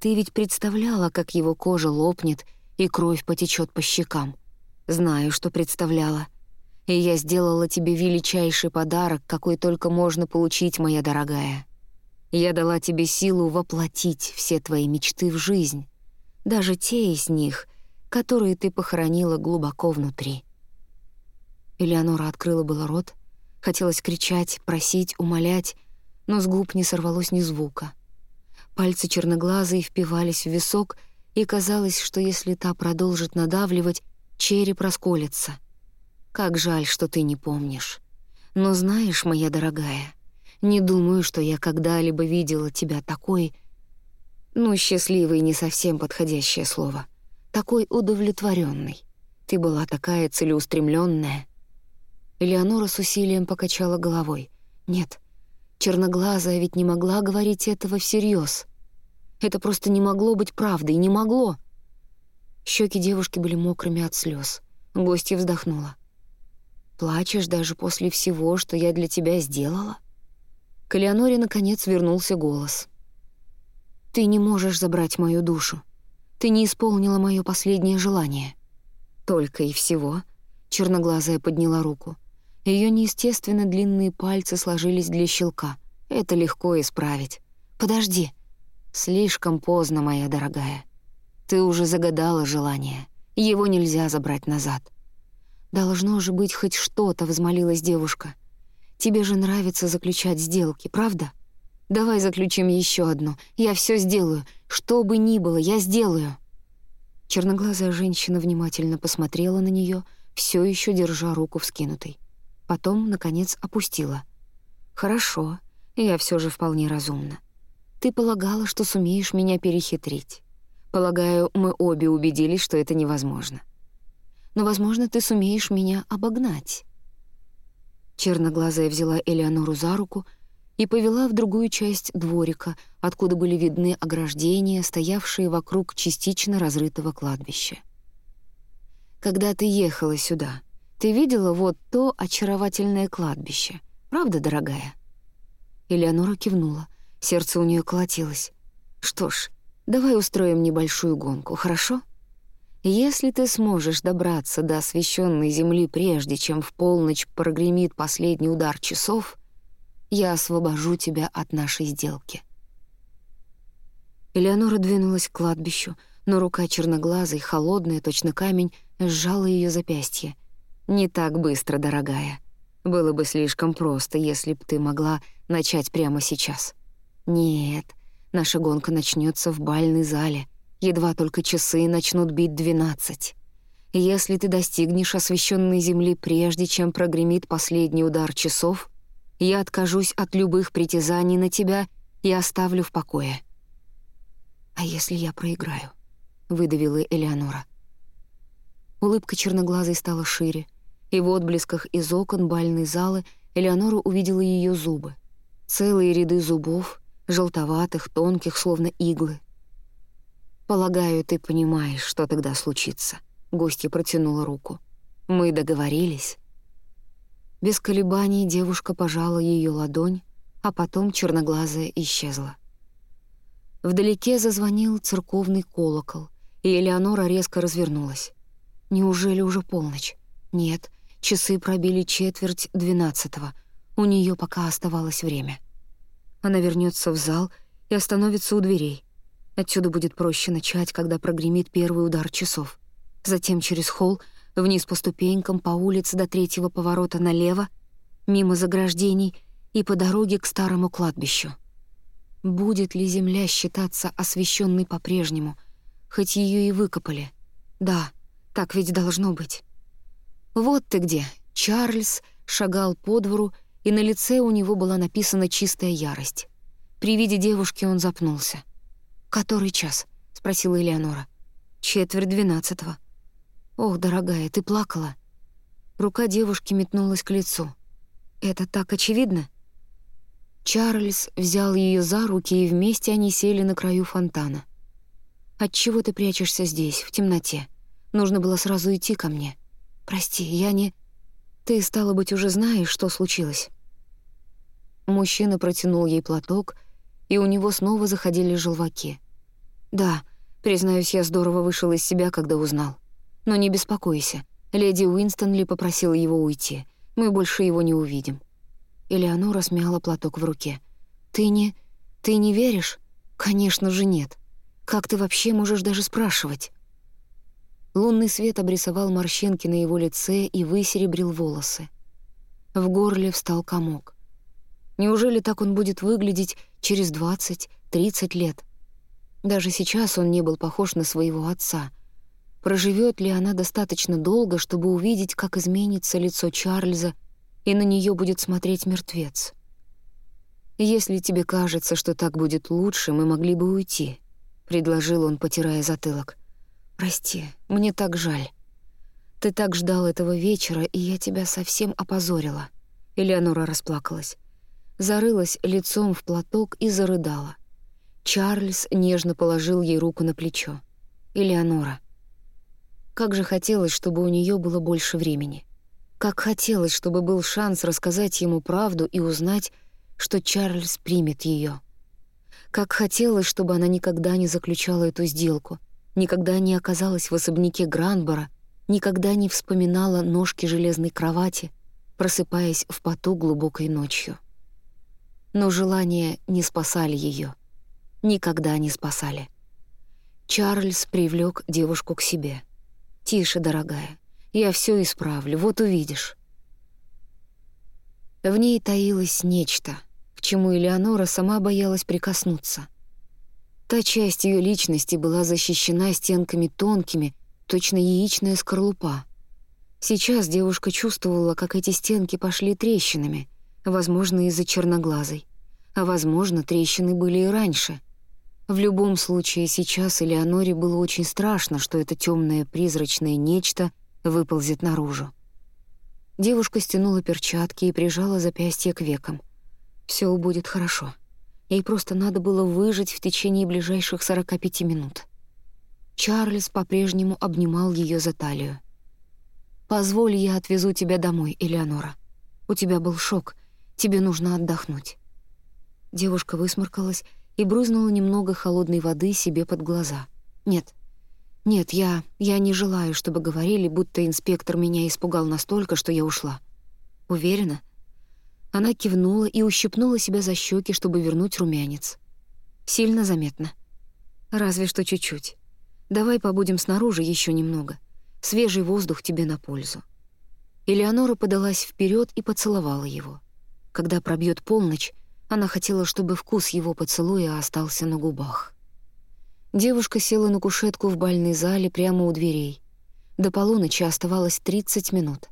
Ты ведь представляла, как его кожа лопнет и кровь потечет по щекам. Знаю, что представляла и я сделала тебе величайший подарок, какой только можно получить, моя дорогая. Я дала тебе силу воплотить все твои мечты в жизнь, даже те из них, которые ты похоронила глубоко внутри». Элеонора открыла было рот, хотелось кричать, просить, умолять, но с губ не сорвалось ни звука. Пальцы черноглазые впивались в висок, и казалось, что если та продолжит надавливать, череп расколется — как жаль, что ты не помнишь. Но знаешь, моя дорогая, не думаю, что я когда-либо видела тебя такой... Ну, счастливой не совсем подходящее слово. Такой удовлетворенной. Ты была такая целеустремленная. Элеонора с усилием покачала головой. Нет, черноглазая ведь не могла говорить этого всерьез. Это просто не могло быть правдой, не могло. Щеки девушки были мокрыми от слез. Гостья вздохнула. Плачешь даже после всего, что я для тебя сделала?» К Элеоноре, наконец, вернулся голос. «Ты не можешь забрать мою душу. Ты не исполнила мое последнее желание». «Только и всего?» — черноглазая подняла руку. Ее неестественно длинные пальцы сложились для щелка. Это легко исправить. «Подожди». «Слишком поздно, моя дорогая. Ты уже загадала желание. Его нельзя забрать назад. «Должно же быть хоть что-то», — взмолилась девушка. «Тебе же нравится заключать сделки, правда? Давай заключим еще одну. Я все сделаю. Что бы ни было, я сделаю». Черноглазая женщина внимательно посмотрела на нее, все еще держа руку вскинутой. Потом, наконец, опустила. «Хорошо, я все же вполне разумна. Ты полагала, что сумеешь меня перехитрить. Полагаю, мы обе убедились, что это невозможно но, возможно, ты сумеешь меня обогнать». Черноглазая взяла Элеонору за руку и повела в другую часть дворика, откуда были видны ограждения, стоявшие вокруг частично разрытого кладбища. «Когда ты ехала сюда, ты видела вот то очаровательное кладбище, правда, дорогая?» Элеонора кивнула, сердце у нее колотилось. «Что ж, давай устроим небольшую гонку, хорошо?» Если ты сможешь добраться до освещенной земли прежде, чем в полночь прогремит последний удар часов, я освобожу тебя от нашей сделки». Элеонора двинулась к кладбищу, но рука черноглазой, холодная, точно камень, сжала ее запястье. «Не так быстро, дорогая. Было бы слишком просто, если б ты могла начать прямо сейчас. Нет, наша гонка начнется в бальной зале, едва только часы начнут бить двенадцать. Если ты достигнешь освещенной земли прежде, чем прогремит последний удар часов, я откажусь от любых притязаний на тебя и оставлю в покое». «А если я проиграю?» — выдавила Элеонора. Улыбка черноглазой стала шире, и в отблесках из окон бальной залы Элеонора увидела ее зубы. Целые ряды зубов, желтоватых, тонких, словно иглы. «Полагаю, ты понимаешь, что тогда случится», — гостья протянула руку. «Мы договорились». Без колебаний девушка пожала ее ладонь, а потом черноглазая исчезла. Вдалеке зазвонил церковный колокол, и Элеонора резко развернулась. Неужели уже полночь? Нет, часы пробили четверть двенадцатого. У нее пока оставалось время. Она вернется в зал и остановится у дверей. Отсюда будет проще начать, когда прогремит первый удар часов. Затем через холл вниз по ступенькам, по улице до третьего поворота налево, мимо заграждений и по дороге к старому кладбищу. Будет ли земля считаться освещенной по-прежнему, хоть ее и выкопали? Да, так ведь должно быть. Вот ты где. Чарльз шагал по двору, и на лице у него была написана чистая ярость. При виде девушки он запнулся. «Который час?» — спросила Элеонора. «Четверть двенадцатого». «Ох, дорогая, ты плакала?» Рука девушки метнулась к лицу. «Это так очевидно?» Чарльз взял ее за руки, и вместе они сели на краю фонтана. «Отчего ты прячешься здесь, в темноте? Нужно было сразу идти ко мне. Прости, я не... Ты, стало быть, уже знаешь, что случилось?» Мужчина протянул ей платок, и у него снова заходили желваки. «Да, признаюсь, я здорово вышел из себя, когда узнал. Но не беспокойся, леди Уинстонли попросила его уйти. Мы больше его не увидим». Элеонора смяла платок в руке. «Ты не... ты не веришь?» «Конечно же нет. Как ты вообще можешь даже спрашивать?» Лунный свет обрисовал морщинки на его лице и высеребрил волосы. В горле встал комок. Неужели так он будет выглядеть через 20-30 лет? Даже сейчас он не был похож на своего отца — Проживет ли она достаточно долго, чтобы увидеть, как изменится лицо Чарльза, и на нее будет смотреть мертвец? «Если тебе кажется, что так будет лучше, мы могли бы уйти», — предложил он, потирая затылок. «Прости, мне так жаль. Ты так ждал этого вечера, и я тебя совсем опозорила». Элеонора расплакалась. Зарылась лицом в платок и зарыдала. Чарльз нежно положил ей руку на плечо. «Элеонора, как же хотелось, чтобы у нее было больше времени. Как хотелось, чтобы был шанс рассказать ему правду и узнать, что Чарльз примет ее. Как хотелось, чтобы она никогда не заключала эту сделку, никогда не оказалась в особняке Гранбора, никогда не вспоминала ножки железной кровати, просыпаясь в поту глубокой ночью. Но желания не спасали ее, никогда не спасали. Чарльз привлек девушку к себе — «Тише, дорогая. Я все исправлю, вот увидишь». В ней таилось нечто, к чему Элеонора сама боялась прикоснуться. Та часть ее личности была защищена стенками тонкими, точно яичная скорлупа. Сейчас девушка чувствовала, как эти стенки пошли трещинами, возможно, из-за черноглазой. А возможно, трещины были и раньше — в любом случае, сейчас Элеоноре было очень страшно, что это темное призрачное нечто выползет наружу. Девушка стянула перчатки и прижала запястье к векам. Все будет хорошо. Ей просто надо было выжить в течение ближайших 45 минут. Чарльз по-прежнему обнимал ее за талию. «Позволь, я отвезу тебя домой, Элеонора. У тебя был шок, тебе нужно отдохнуть». Девушка высморкалась и брызнула немного холодной воды себе под глаза. «Нет, нет, я... я не желаю, чтобы говорили, будто инспектор меня испугал настолько, что я ушла. Уверена?» Она кивнула и ущипнула себя за щеки, чтобы вернуть румянец. «Сильно заметно?» «Разве что чуть-чуть. Давай побудем снаружи еще немного. Свежий воздух тебе на пользу». Элеонора подалась вперед и поцеловала его. Когда пробьет полночь, она хотела, чтобы вкус его поцелуя остался на губах. Девушка села на кушетку в бальной зале прямо у дверей. До полуночи оставалось 30 минут.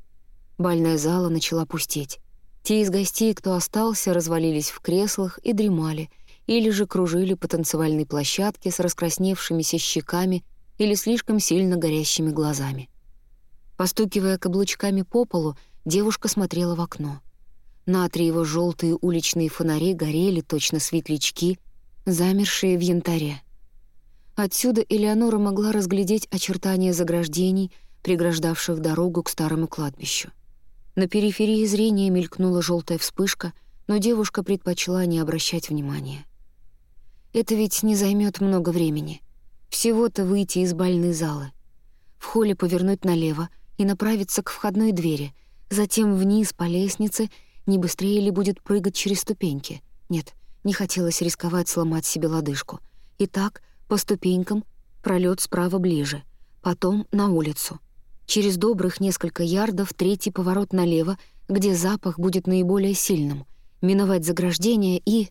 Бальная зала начала пустеть. Те из гостей, кто остался, развалились в креслах и дремали, или же кружили по танцевальной площадке с раскрасневшимися щеками или слишком сильно горящими глазами. Постукивая каблучками по полу, девушка смотрела в окно. Натриево желтые уличные фонари горели, точно светлячки, замершие в янтаре. Отсюда Элеонора могла разглядеть очертания заграждений, преграждавших дорогу к старому кладбищу. На периферии зрения мелькнула желтая вспышка, но девушка предпочла не обращать внимания. Это ведь не займет много времени. Всего-то выйти из бальной залы. В холле повернуть налево — и направиться к входной двери, затем вниз по лестнице, не быстрее ли будет прыгать через ступеньки. Нет, не хотелось рисковать сломать себе лодыжку. Итак, по ступенькам, пролет справа ближе, потом на улицу. Через добрых несколько ярдов третий поворот налево, где запах будет наиболее сильным, миновать заграждение и...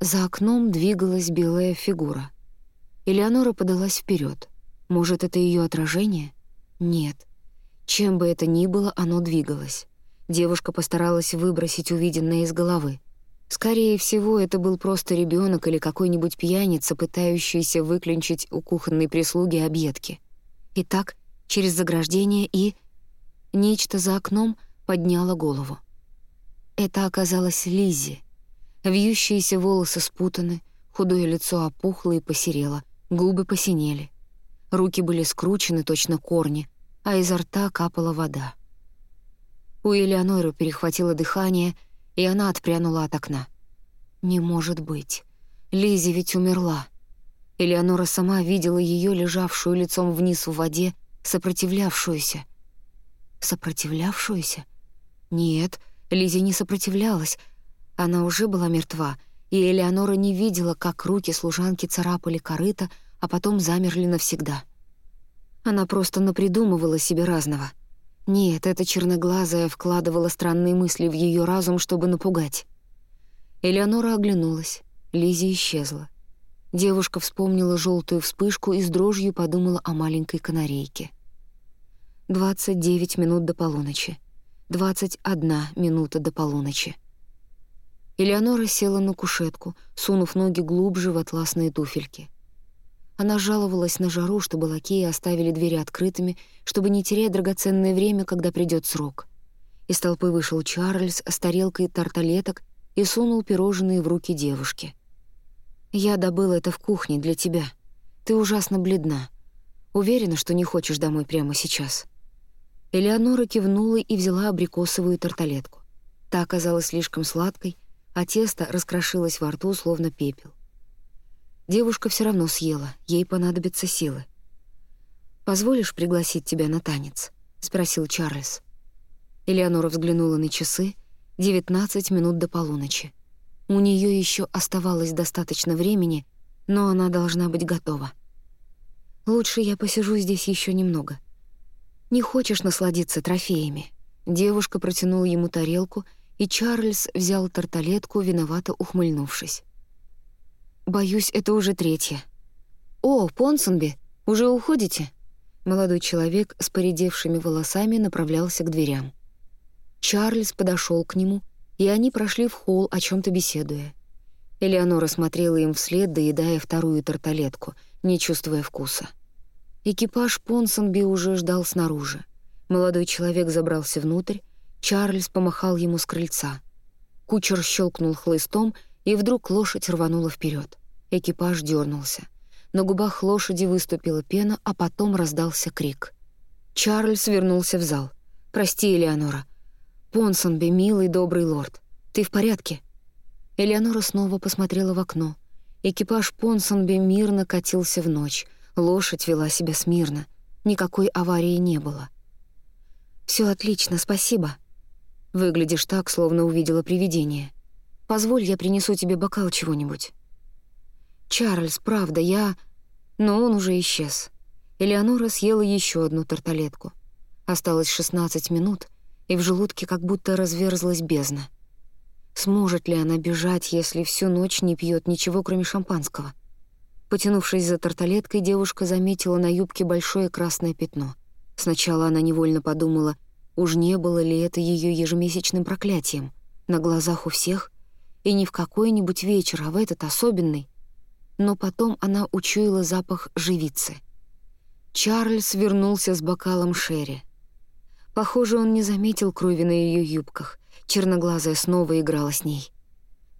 За окном двигалась белая фигура. Элеонора подалась вперед. Может, это ее отражение? Нет. Чем бы это ни было, оно двигалось. Девушка постаралась выбросить увиденное из головы. Скорее всего, это был просто ребенок или какой-нибудь пьяница, пытающийся выклинчить у кухонной прислуги объедки. Итак, через заграждение и... Нечто за окном подняло голову. Это оказалась Лиззи. Вьющиеся волосы спутаны, худое лицо опухло и посерело, губы посинели. Руки были скручены, точно корни, а изо рта капала вода. У Элеоноры перехватило дыхание, и она отпрянула от окна. «Не может быть. Лизи ведь умерла». Элеонора сама видела ее, лежавшую лицом вниз в воде, сопротивлявшуюся. Сопротивлявшуюся? Нет, Лизи не сопротивлялась. Она уже была мертва, и Элеонора не видела, как руки служанки царапали корыто, а потом замерли навсегда. Она просто напридумывала себе разного. Нет, эта черноглазая вкладывала странные мысли в ее разум, чтобы напугать. Элеонора оглянулась. Лизи исчезла. Девушка вспомнила желтую вспышку и с дрожью подумала о маленькой канарейке. 29 минут до полуночи. 21 минута до полуночи. Элеонора села на кушетку, сунув ноги глубже в атласные туфельки. Она жаловалась на жару, чтобы лакеи оставили двери открытыми, чтобы не терять драгоценное время, когда придет срок. Из толпы вышел Чарльз с тарелкой тарталеток и сунул пирожные в руки девушки. «Я добыла это в кухне для тебя. Ты ужасно бледна. Уверена, что не хочешь домой прямо сейчас?» Элеонора кивнула и взяла абрикосовую тарталетку. Та оказалась слишком сладкой, а тесто раскрошилось во рту, словно пепел. Девушка все равно съела, ей понадобятся силы. «Позволишь пригласить тебя на танец?» — спросил Чарльз. Элеонора взглянула на часы. 19 минут до полуночи. У нее еще оставалось достаточно времени, но она должна быть готова. «Лучше я посижу здесь еще немного. Не хочешь насладиться трофеями?» Девушка протянула ему тарелку, и Чарльз взял тарталетку, виновато ухмыльнувшись. Боюсь, это уже третье. «О, Понсонби, уже уходите?» Молодой человек с поредевшими волосами направлялся к дверям. Чарльз подошел к нему, и они прошли в холл, о чем то беседуя. Элеонора смотрела им вслед, доедая вторую тарталетку, не чувствуя вкуса. Экипаж Понсонби уже ждал снаружи. Молодой человек забрался внутрь, Чарльз помахал ему с крыльца. Кучер щелкнул хлыстом, и вдруг лошадь рванула вперед. Экипаж дернулся. На губах лошади выступила пена, а потом раздался крик. Чарльз вернулся в зал. «Прости, Элеонора». «Понсонби, милый добрый лорд, ты в порядке?» Элеонора снова посмотрела в окно. Экипаж Понсонби мирно катился в ночь. Лошадь вела себя смирно. Никакой аварии не было. Все отлично, спасибо. Выглядишь так, словно увидела привидение. Позволь, я принесу тебе бокал чего-нибудь». «Чарльз, правда, я...» Но он уже исчез. Элеонора съела еще одну тарталетку. Осталось 16 минут, и в желудке как будто разверзлась бездна. Сможет ли она бежать, если всю ночь не пьет ничего, кроме шампанского? Потянувшись за тарталеткой, девушка заметила на юбке большое красное пятно. Сначала она невольно подумала, уж не было ли это ее ежемесячным проклятием, на глазах у всех, и не в какой-нибудь вечер, а в этот особенный. Но потом она учуяла запах живицы. Чарльз вернулся с бокалом Шерри. Похоже, он не заметил крови на ее юбках. Черноглазая снова играла с ней.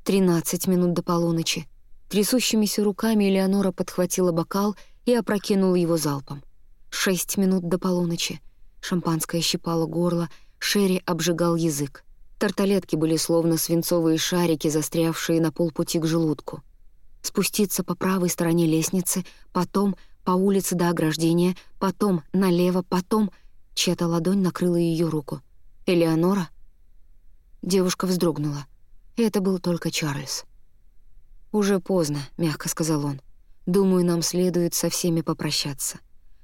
Тринадцать минут до полуночи. Трясущимися руками Элеонора подхватила бокал и опрокинула его залпом. Шесть минут до полуночи. Шампанское щипало горло, Шерри обжигал язык. Тарталетки были словно свинцовые шарики, застрявшие на полпути к желудку. Спуститься по правой стороне лестницы, потом по улице до ограждения, потом налево, потом... Чья-то ладонь накрыла ее руку. «Элеонора?» Девушка вздрогнула. Это был только Чарльз. «Уже поздно», — мягко сказал он. «Думаю, нам следует со всеми попрощаться.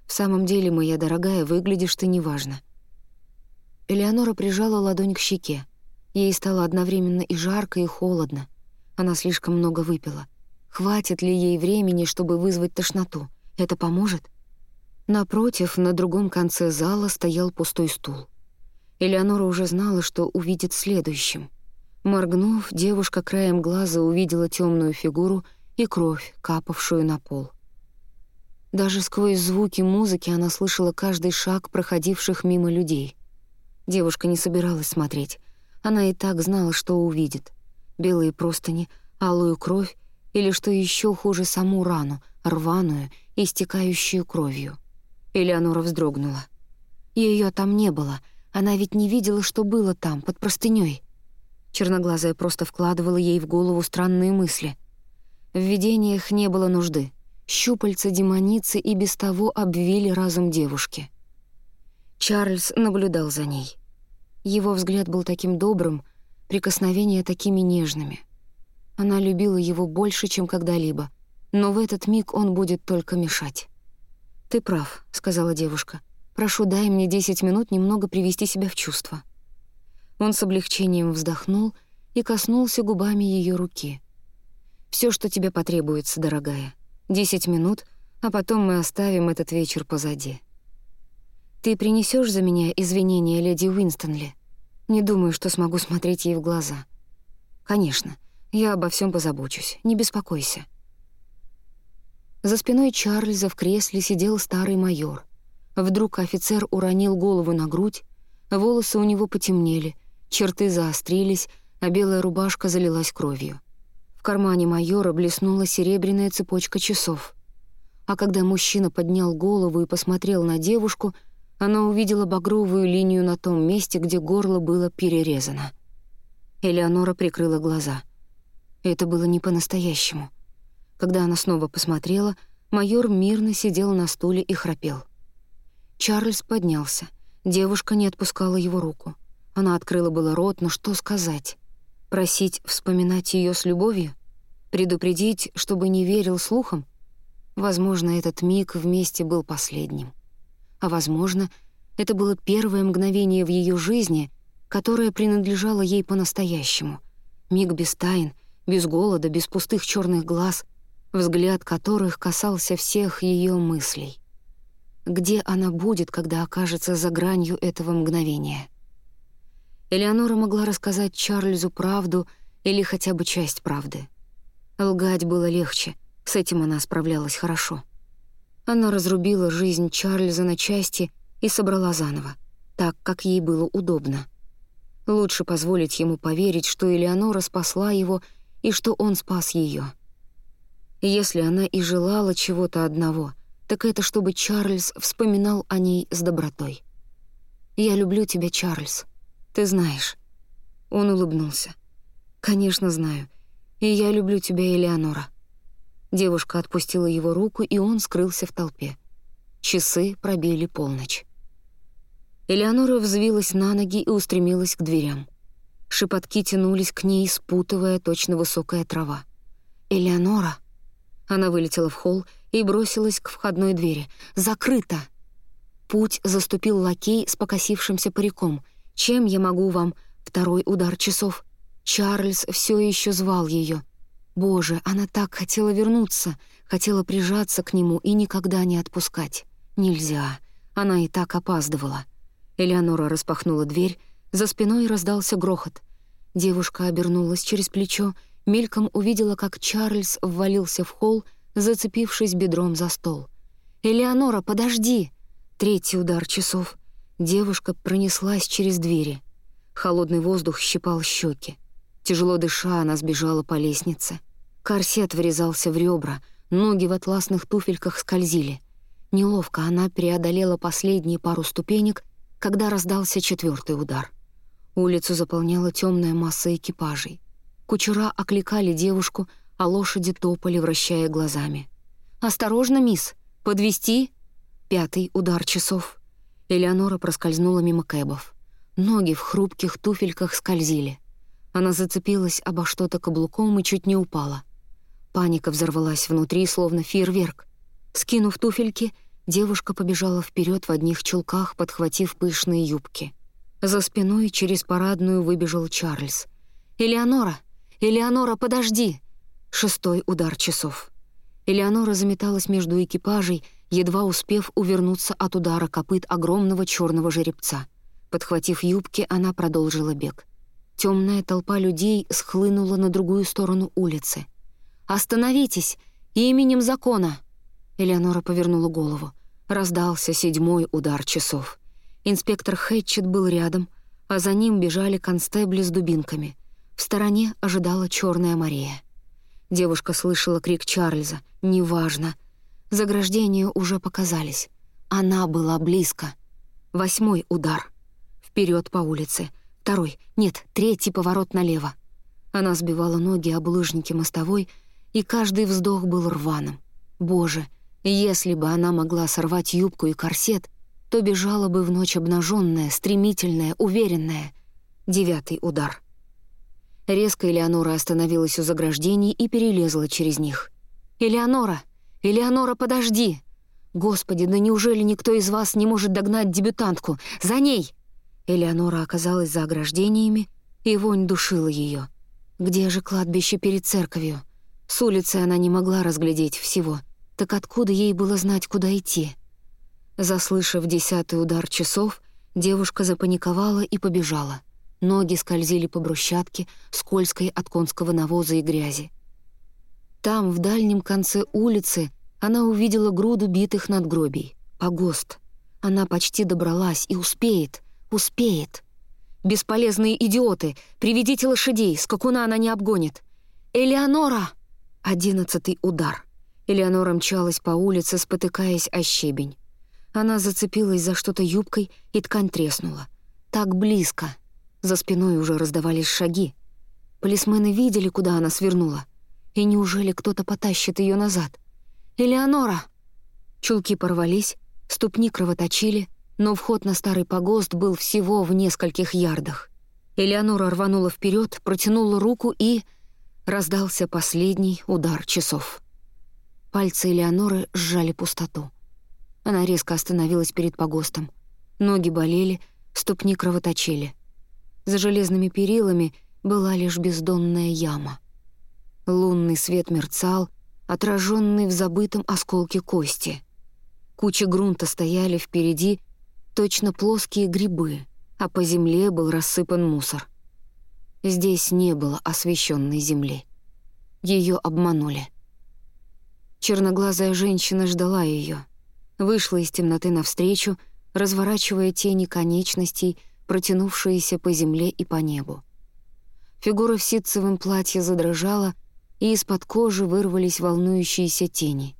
В самом деле, моя дорогая, выглядишь ты неважно». Элеонора прижала ладонь к щеке. Ей стало одновременно и жарко, и холодно. Она слишком много выпила. Хватит ли ей времени, чтобы вызвать тошноту? Это поможет? Напротив, на другом конце зала стоял пустой стул. Элеонора уже знала, что увидит следующим. Моргнув, девушка краем глаза увидела темную фигуру и кровь, капавшую на пол. Даже сквозь звуки музыки она слышала каждый шаг проходивших мимо людей. Девушка не собиралась смотреть — она и так знала, что увидит. Белые простыни, алую кровь или, что еще хуже, саму рану, рваную, истекающую кровью. Элеонора вздрогнула. Ее там не было. Она ведь не видела, что было там, под простыней. Черноглазая просто вкладывала ей в голову странные мысли. В видениях не было нужды. Щупальца демоницы и без того обвили разум девушки. Чарльз наблюдал за ней. Его взгляд был таким добрым, прикосновения такими нежными. Она любила его больше, чем когда-либо, но в этот миг он будет только мешать. «Ты прав», — сказала девушка. «Прошу, дай мне десять минут немного привести себя в чувство». Он с облегчением вздохнул и коснулся губами ее руки. Все, что тебе потребуется, дорогая. Десять минут, а потом мы оставим этот вечер позади». «Ты принесешь за меня извинения леди Уинстонли?» «Не думаю, что смогу смотреть ей в глаза». «Конечно, я обо всем позабочусь, не беспокойся». За спиной Чарльза в кресле сидел старый майор. Вдруг офицер уронил голову на грудь, волосы у него потемнели, черты заострились, а белая рубашка залилась кровью. В кармане майора блеснула серебряная цепочка часов. А когда мужчина поднял голову и посмотрел на девушку — она увидела багровую линию на том месте, где горло было перерезано. Элеонора прикрыла глаза. Это было не по-настоящему. Когда она снова посмотрела, майор мирно сидел на стуле и храпел. Чарльз поднялся. Девушка не отпускала его руку. Она открыла было рот, но что сказать? Просить вспоминать ее с любовью? Предупредить, чтобы не верил слухам? Возможно, этот миг вместе был последним. А, возможно, это было первое мгновение в ее жизни, которое принадлежало ей по-настоящему. Миг без тайн, без голода, без пустых черных глаз, взгляд которых касался всех ее мыслей. Где она будет, когда окажется за гранью этого мгновения? Элеонора могла рассказать Чарльзу правду или хотя бы часть правды. Лгать было легче, с этим она справлялась хорошо. Она разрубила жизнь Чарльза на части и собрала заново, так, как ей было удобно. Лучше позволить ему поверить, что Элеонора спасла его и что он спас ее. Если она и желала чего-то одного, так это чтобы Чарльз вспоминал о ней с добротой. «Я люблю тебя, Чарльз. Ты знаешь». Он улыбнулся. «Конечно, знаю. И я люблю тебя, Элеонора». Девушка отпустила его руку, и он скрылся в толпе. Часы пробили полночь. Элеонора взвилась на ноги и устремилась к дверям. Шепотки тянулись к ней, спутывая точно высокая трава. «Элеонора!» Она вылетела в холл и бросилась к входной двери. «Закрыто!» Путь заступил лакей с покосившимся париком. «Чем я могу вам?» Второй удар часов. Чарльз все еще звал ее. Боже, она так хотела вернуться, хотела прижаться к нему и никогда не отпускать. Нельзя. Она и так опаздывала. Элеонора распахнула дверь, за спиной раздался грохот. Девушка обернулась через плечо, мельком увидела, как Чарльз ввалился в холл, зацепившись бедром за стол. «Элеонора, подожди!» Третий удар часов. Девушка пронеслась через двери. Холодный воздух щипал щеки. Тяжело дыша, она сбежала по лестнице. Корсет врезался в ребра, ноги в атласных туфельках скользили. Неловко она преодолела последние пару ступенек, когда раздался четвертый удар. Улицу заполняла темная масса экипажей. Кучера окликали девушку, а лошади топали, вращая глазами. «Осторожно, мисс! Подвести? Пятый удар часов. Элеонора проскользнула мимо кэбов. Ноги в хрупких туфельках скользили. Она зацепилась обо что-то каблуком и чуть не упала. Паника взорвалась внутри, словно фейерверк. Скинув туфельки, девушка побежала вперед в одних чулках, подхватив пышные юбки. За спиной через парадную выбежал Чарльз. «Элеонора! Элеонора, подожди!» Шестой удар часов. Элеонора заметалась между экипажей, едва успев увернуться от удара копыт огромного черного жеребца. Подхватив юбки, она продолжила бег. Темная толпа людей схлынула на другую сторону улицы. «Остановитесь! Именем закона!» Элеонора повернула голову. Раздался седьмой удар часов. Инспектор Хэтчет был рядом, а за ним бежали констебли с дубинками. В стороне ожидала черная Мария. Девушка слышала крик Чарльза «Неважно». Заграждения уже показались. Она была близко. Восьмой удар. Вперед по улице — Второй, нет, третий поворот налево. Она сбивала ноги об лыжники мостовой, и каждый вздох был рваным. Боже, если бы она могла сорвать юбку и корсет, то бежала бы в ночь обнаженная, стремительная, уверенная. Девятый удар. Резко Элеонора остановилась у заграждений и перелезла через них. «Элеонора! Элеонора, подожди!» «Господи, да неужели никто из вас не может догнать дебютантку? За ней!» Элеонора оказалась за ограждениями, и вонь душила ее. Где же кладбище перед церковью? С улицы она не могла разглядеть всего. Так откуда ей было знать, куда идти? Заслышав десятый удар часов, девушка запаниковала и побежала. Ноги скользили по брусчатке, скользкой от конского навоза и грязи. Там, в дальнем конце улицы, она увидела груду битых надгробий. Погост. Она почти добралась и успеет — Успеет. Бесполезные идиоты, приведите лошадей, скакуна она не обгонит. «Элеонора!» Одиннадцатый удар. Элеонора мчалась по улице, спотыкаясь о щебень. Она зацепилась за что-то юбкой, и ткань треснула. Так близко. За спиной уже раздавались шаги. Полисмены видели, куда она свернула. И неужели кто-то потащит ее назад? «Элеонора!» Чулки порвались, ступни кровоточили, но вход на старый погост был всего в нескольких ярдах. Элеонора рванула вперед, протянула руку и... Раздался последний удар часов. Пальцы Элеоноры сжали пустоту. Она резко остановилась перед погостом. Ноги болели, ступни кровоточили. За железными перилами была лишь бездонная яма. Лунный свет мерцал, отраженный в забытом осколке кости. Кучи грунта стояли впереди, точно плоские грибы, а по земле был рассыпан мусор. Здесь не было освещенной земли. Ее обманули. Черноглазая женщина ждала ее, вышла из темноты навстречу, разворачивая тени конечностей, протянувшиеся по земле и по небу. Фигура в ситцевом платье задрожала, и из-под кожи вырвались волнующиеся тени.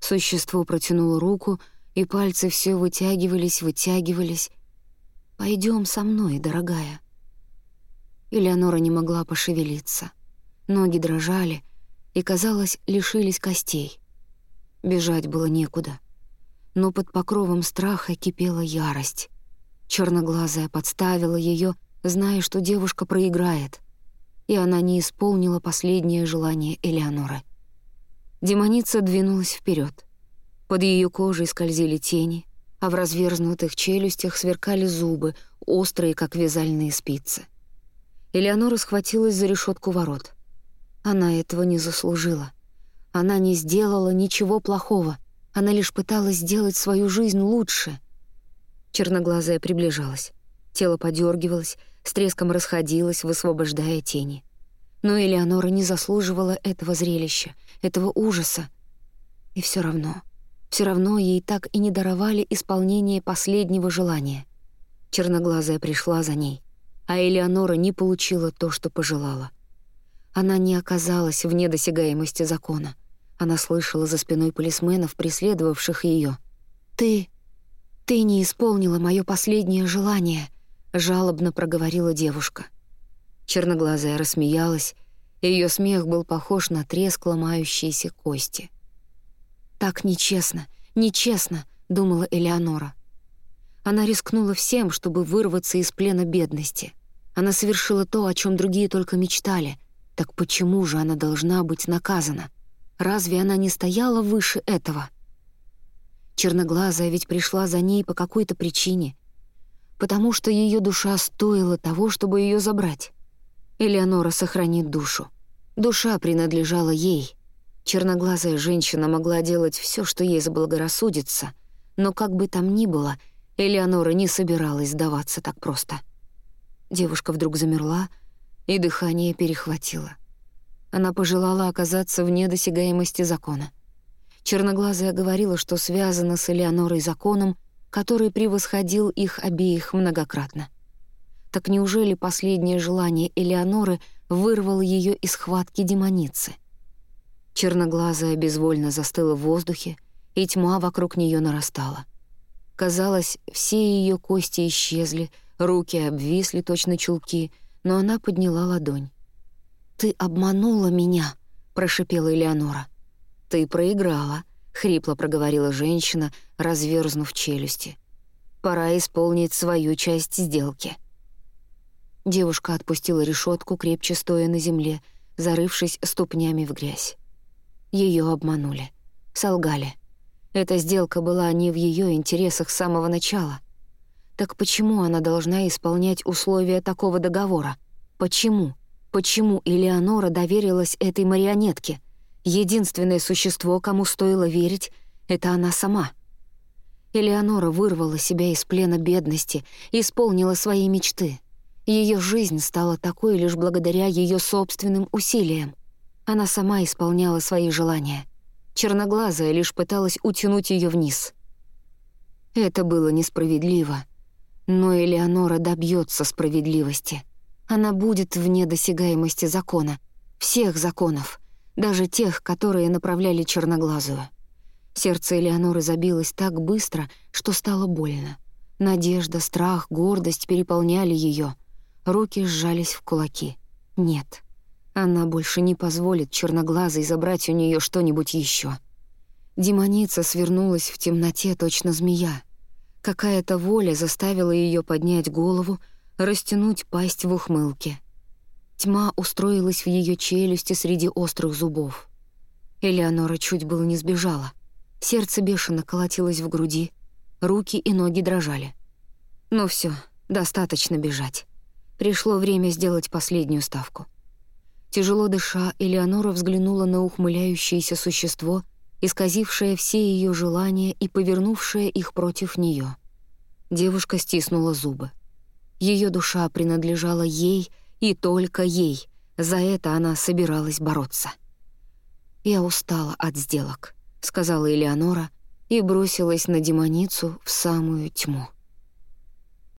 Существо протянуло руку, и пальцы все вытягивались, вытягивались. Пойдем со мной, дорогая». Элеонора не могла пошевелиться. Ноги дрожали и, казалось, лишились костей. Бежать было некуда. Но под покровом страха кипела ярость. Черноглазая подставила ее, зная, что девушка проиграет. И она не исполнила последнее желание Элеоноры. Демоница двинулась вперед. Под ее кожей скользили тени, а в разверзнутых челюстях сверкали зубы, острые, как вязальные спицы. Элеонора схватилась за решетку ворот. Она этого не заслужила. Она не сделала ничего плохого. Она лишь пыталась сделать свою жизнь лучше. Черноглазая приближалась. Тело подергивалось, с треском расходилось, высвобождая тени. Но Элеонора не заслуживала этого зрелища, этого ужаса. И все равно, все равно ей так и не даровали исполнение последнего желания. Черноглазая пришла за ней а Элеонора не получила то, что пожелала. Она не оказалась вне досягаемости закона. Она слышала за спиной полисменов, преследовавших ее. «Ты... ты не исполнила мое последнее желание», — жалобно проговорила девушка. Черноглазая рассмеялась, и ее смех был похож на треск ломающейся кости. «Так нечестно, нечестно», — думала Элеонора. Она рискнула всем, чтобы вырваться из плена бедности. Она совершила то, о чем другие только мечтали. Так почему же она должна быть наказана? Разве она не стояла выше этого? Черноглазая ведь пришла за ней по какой-то причине. Потому что ее душа стоила того, чтобы ее забрать. Элеонора сохранит душу. Душа принадлежала ей. Черноглазая женщина могла делать все, что ей заблагорассудится, но как бы там ни было, Элеонора не собиралась сдаваться так просто. Девушка вдруг замерла, и дыхание перехватило. Она пожелала оказаться вне досягаемости закона. Черноглазая говорила, что связана с Элеонорой законом, который превосходил их обеих многократно. Так неужели последнее желание Элеоноры вырвало ее из хватки демоницы? Черноглазая безвольно застыла в воздухе, и тьма вокруг нее нарастала. Казалось, все ее кости исчезли — Руки обвисли, точно чулки, но она подняла ладонь. «Ты обманула меня», — прошипела Элеонора. «Ты проиграла», — хрипло проговорила женщина, разверзнув челюсти. «Пора исполнить свою часть сделки». Девушка отпустила решетку, крепче стоя на земле, зарывшись ступнями в грязь. Ее обманули. Солгали. Эта сделка была не в ее интересах с самого начала — так почему она должна исполнять условия такого договора? Почему? Почему Элеонора доверилась этой марионетке? Единственное существо, кому стоило верить, — это она сама. Элеонора вырвала себя из плена бедности, исполнила свои мечты. Ее жизнь стала такой лишь благодаря ее собственным усилиям. Она сама исполняла свои желания. Черноглазая лишь пыталась утянуть ее вниз. Это было несправедливо — но Элеонора добьется справедливости. Она будет вне досягаемости закона. Всех законов. Даже тех, которые направляли черноглазую. Сердце Элеоноры забилось так быстро, что стало больно. Надежда, страх, гордость переполняли ее. Руки сжались в кулаки. Нет, она больше не позволит черноглазой забрать у нее что-нибудь еще. Демоница свернулась в темноте, точно змея. Какая-то воля заставила ее поднять голову, растянуть пасть в ухмылке. Тьма устроилась в ее челюсти среди острых зубов. Элеонора чуть было не сбежала. Сердце бешено колотилось в груди, руки и ноги дрожали. Ну все, достаточно бежать. Пришло время сделать последнюю ставку. Тяжело дыша, Элеонора взглянула на ухмыляющееся существо — исказившая все ее желания и повернувшая их против нее. Девушка стиснула зубы. Ее душа принадлежала ей и только ей. За это она собиралась бороться. «Я устала от сделок», — сказала Элеонора и бросилась на демоницу в самую тьму.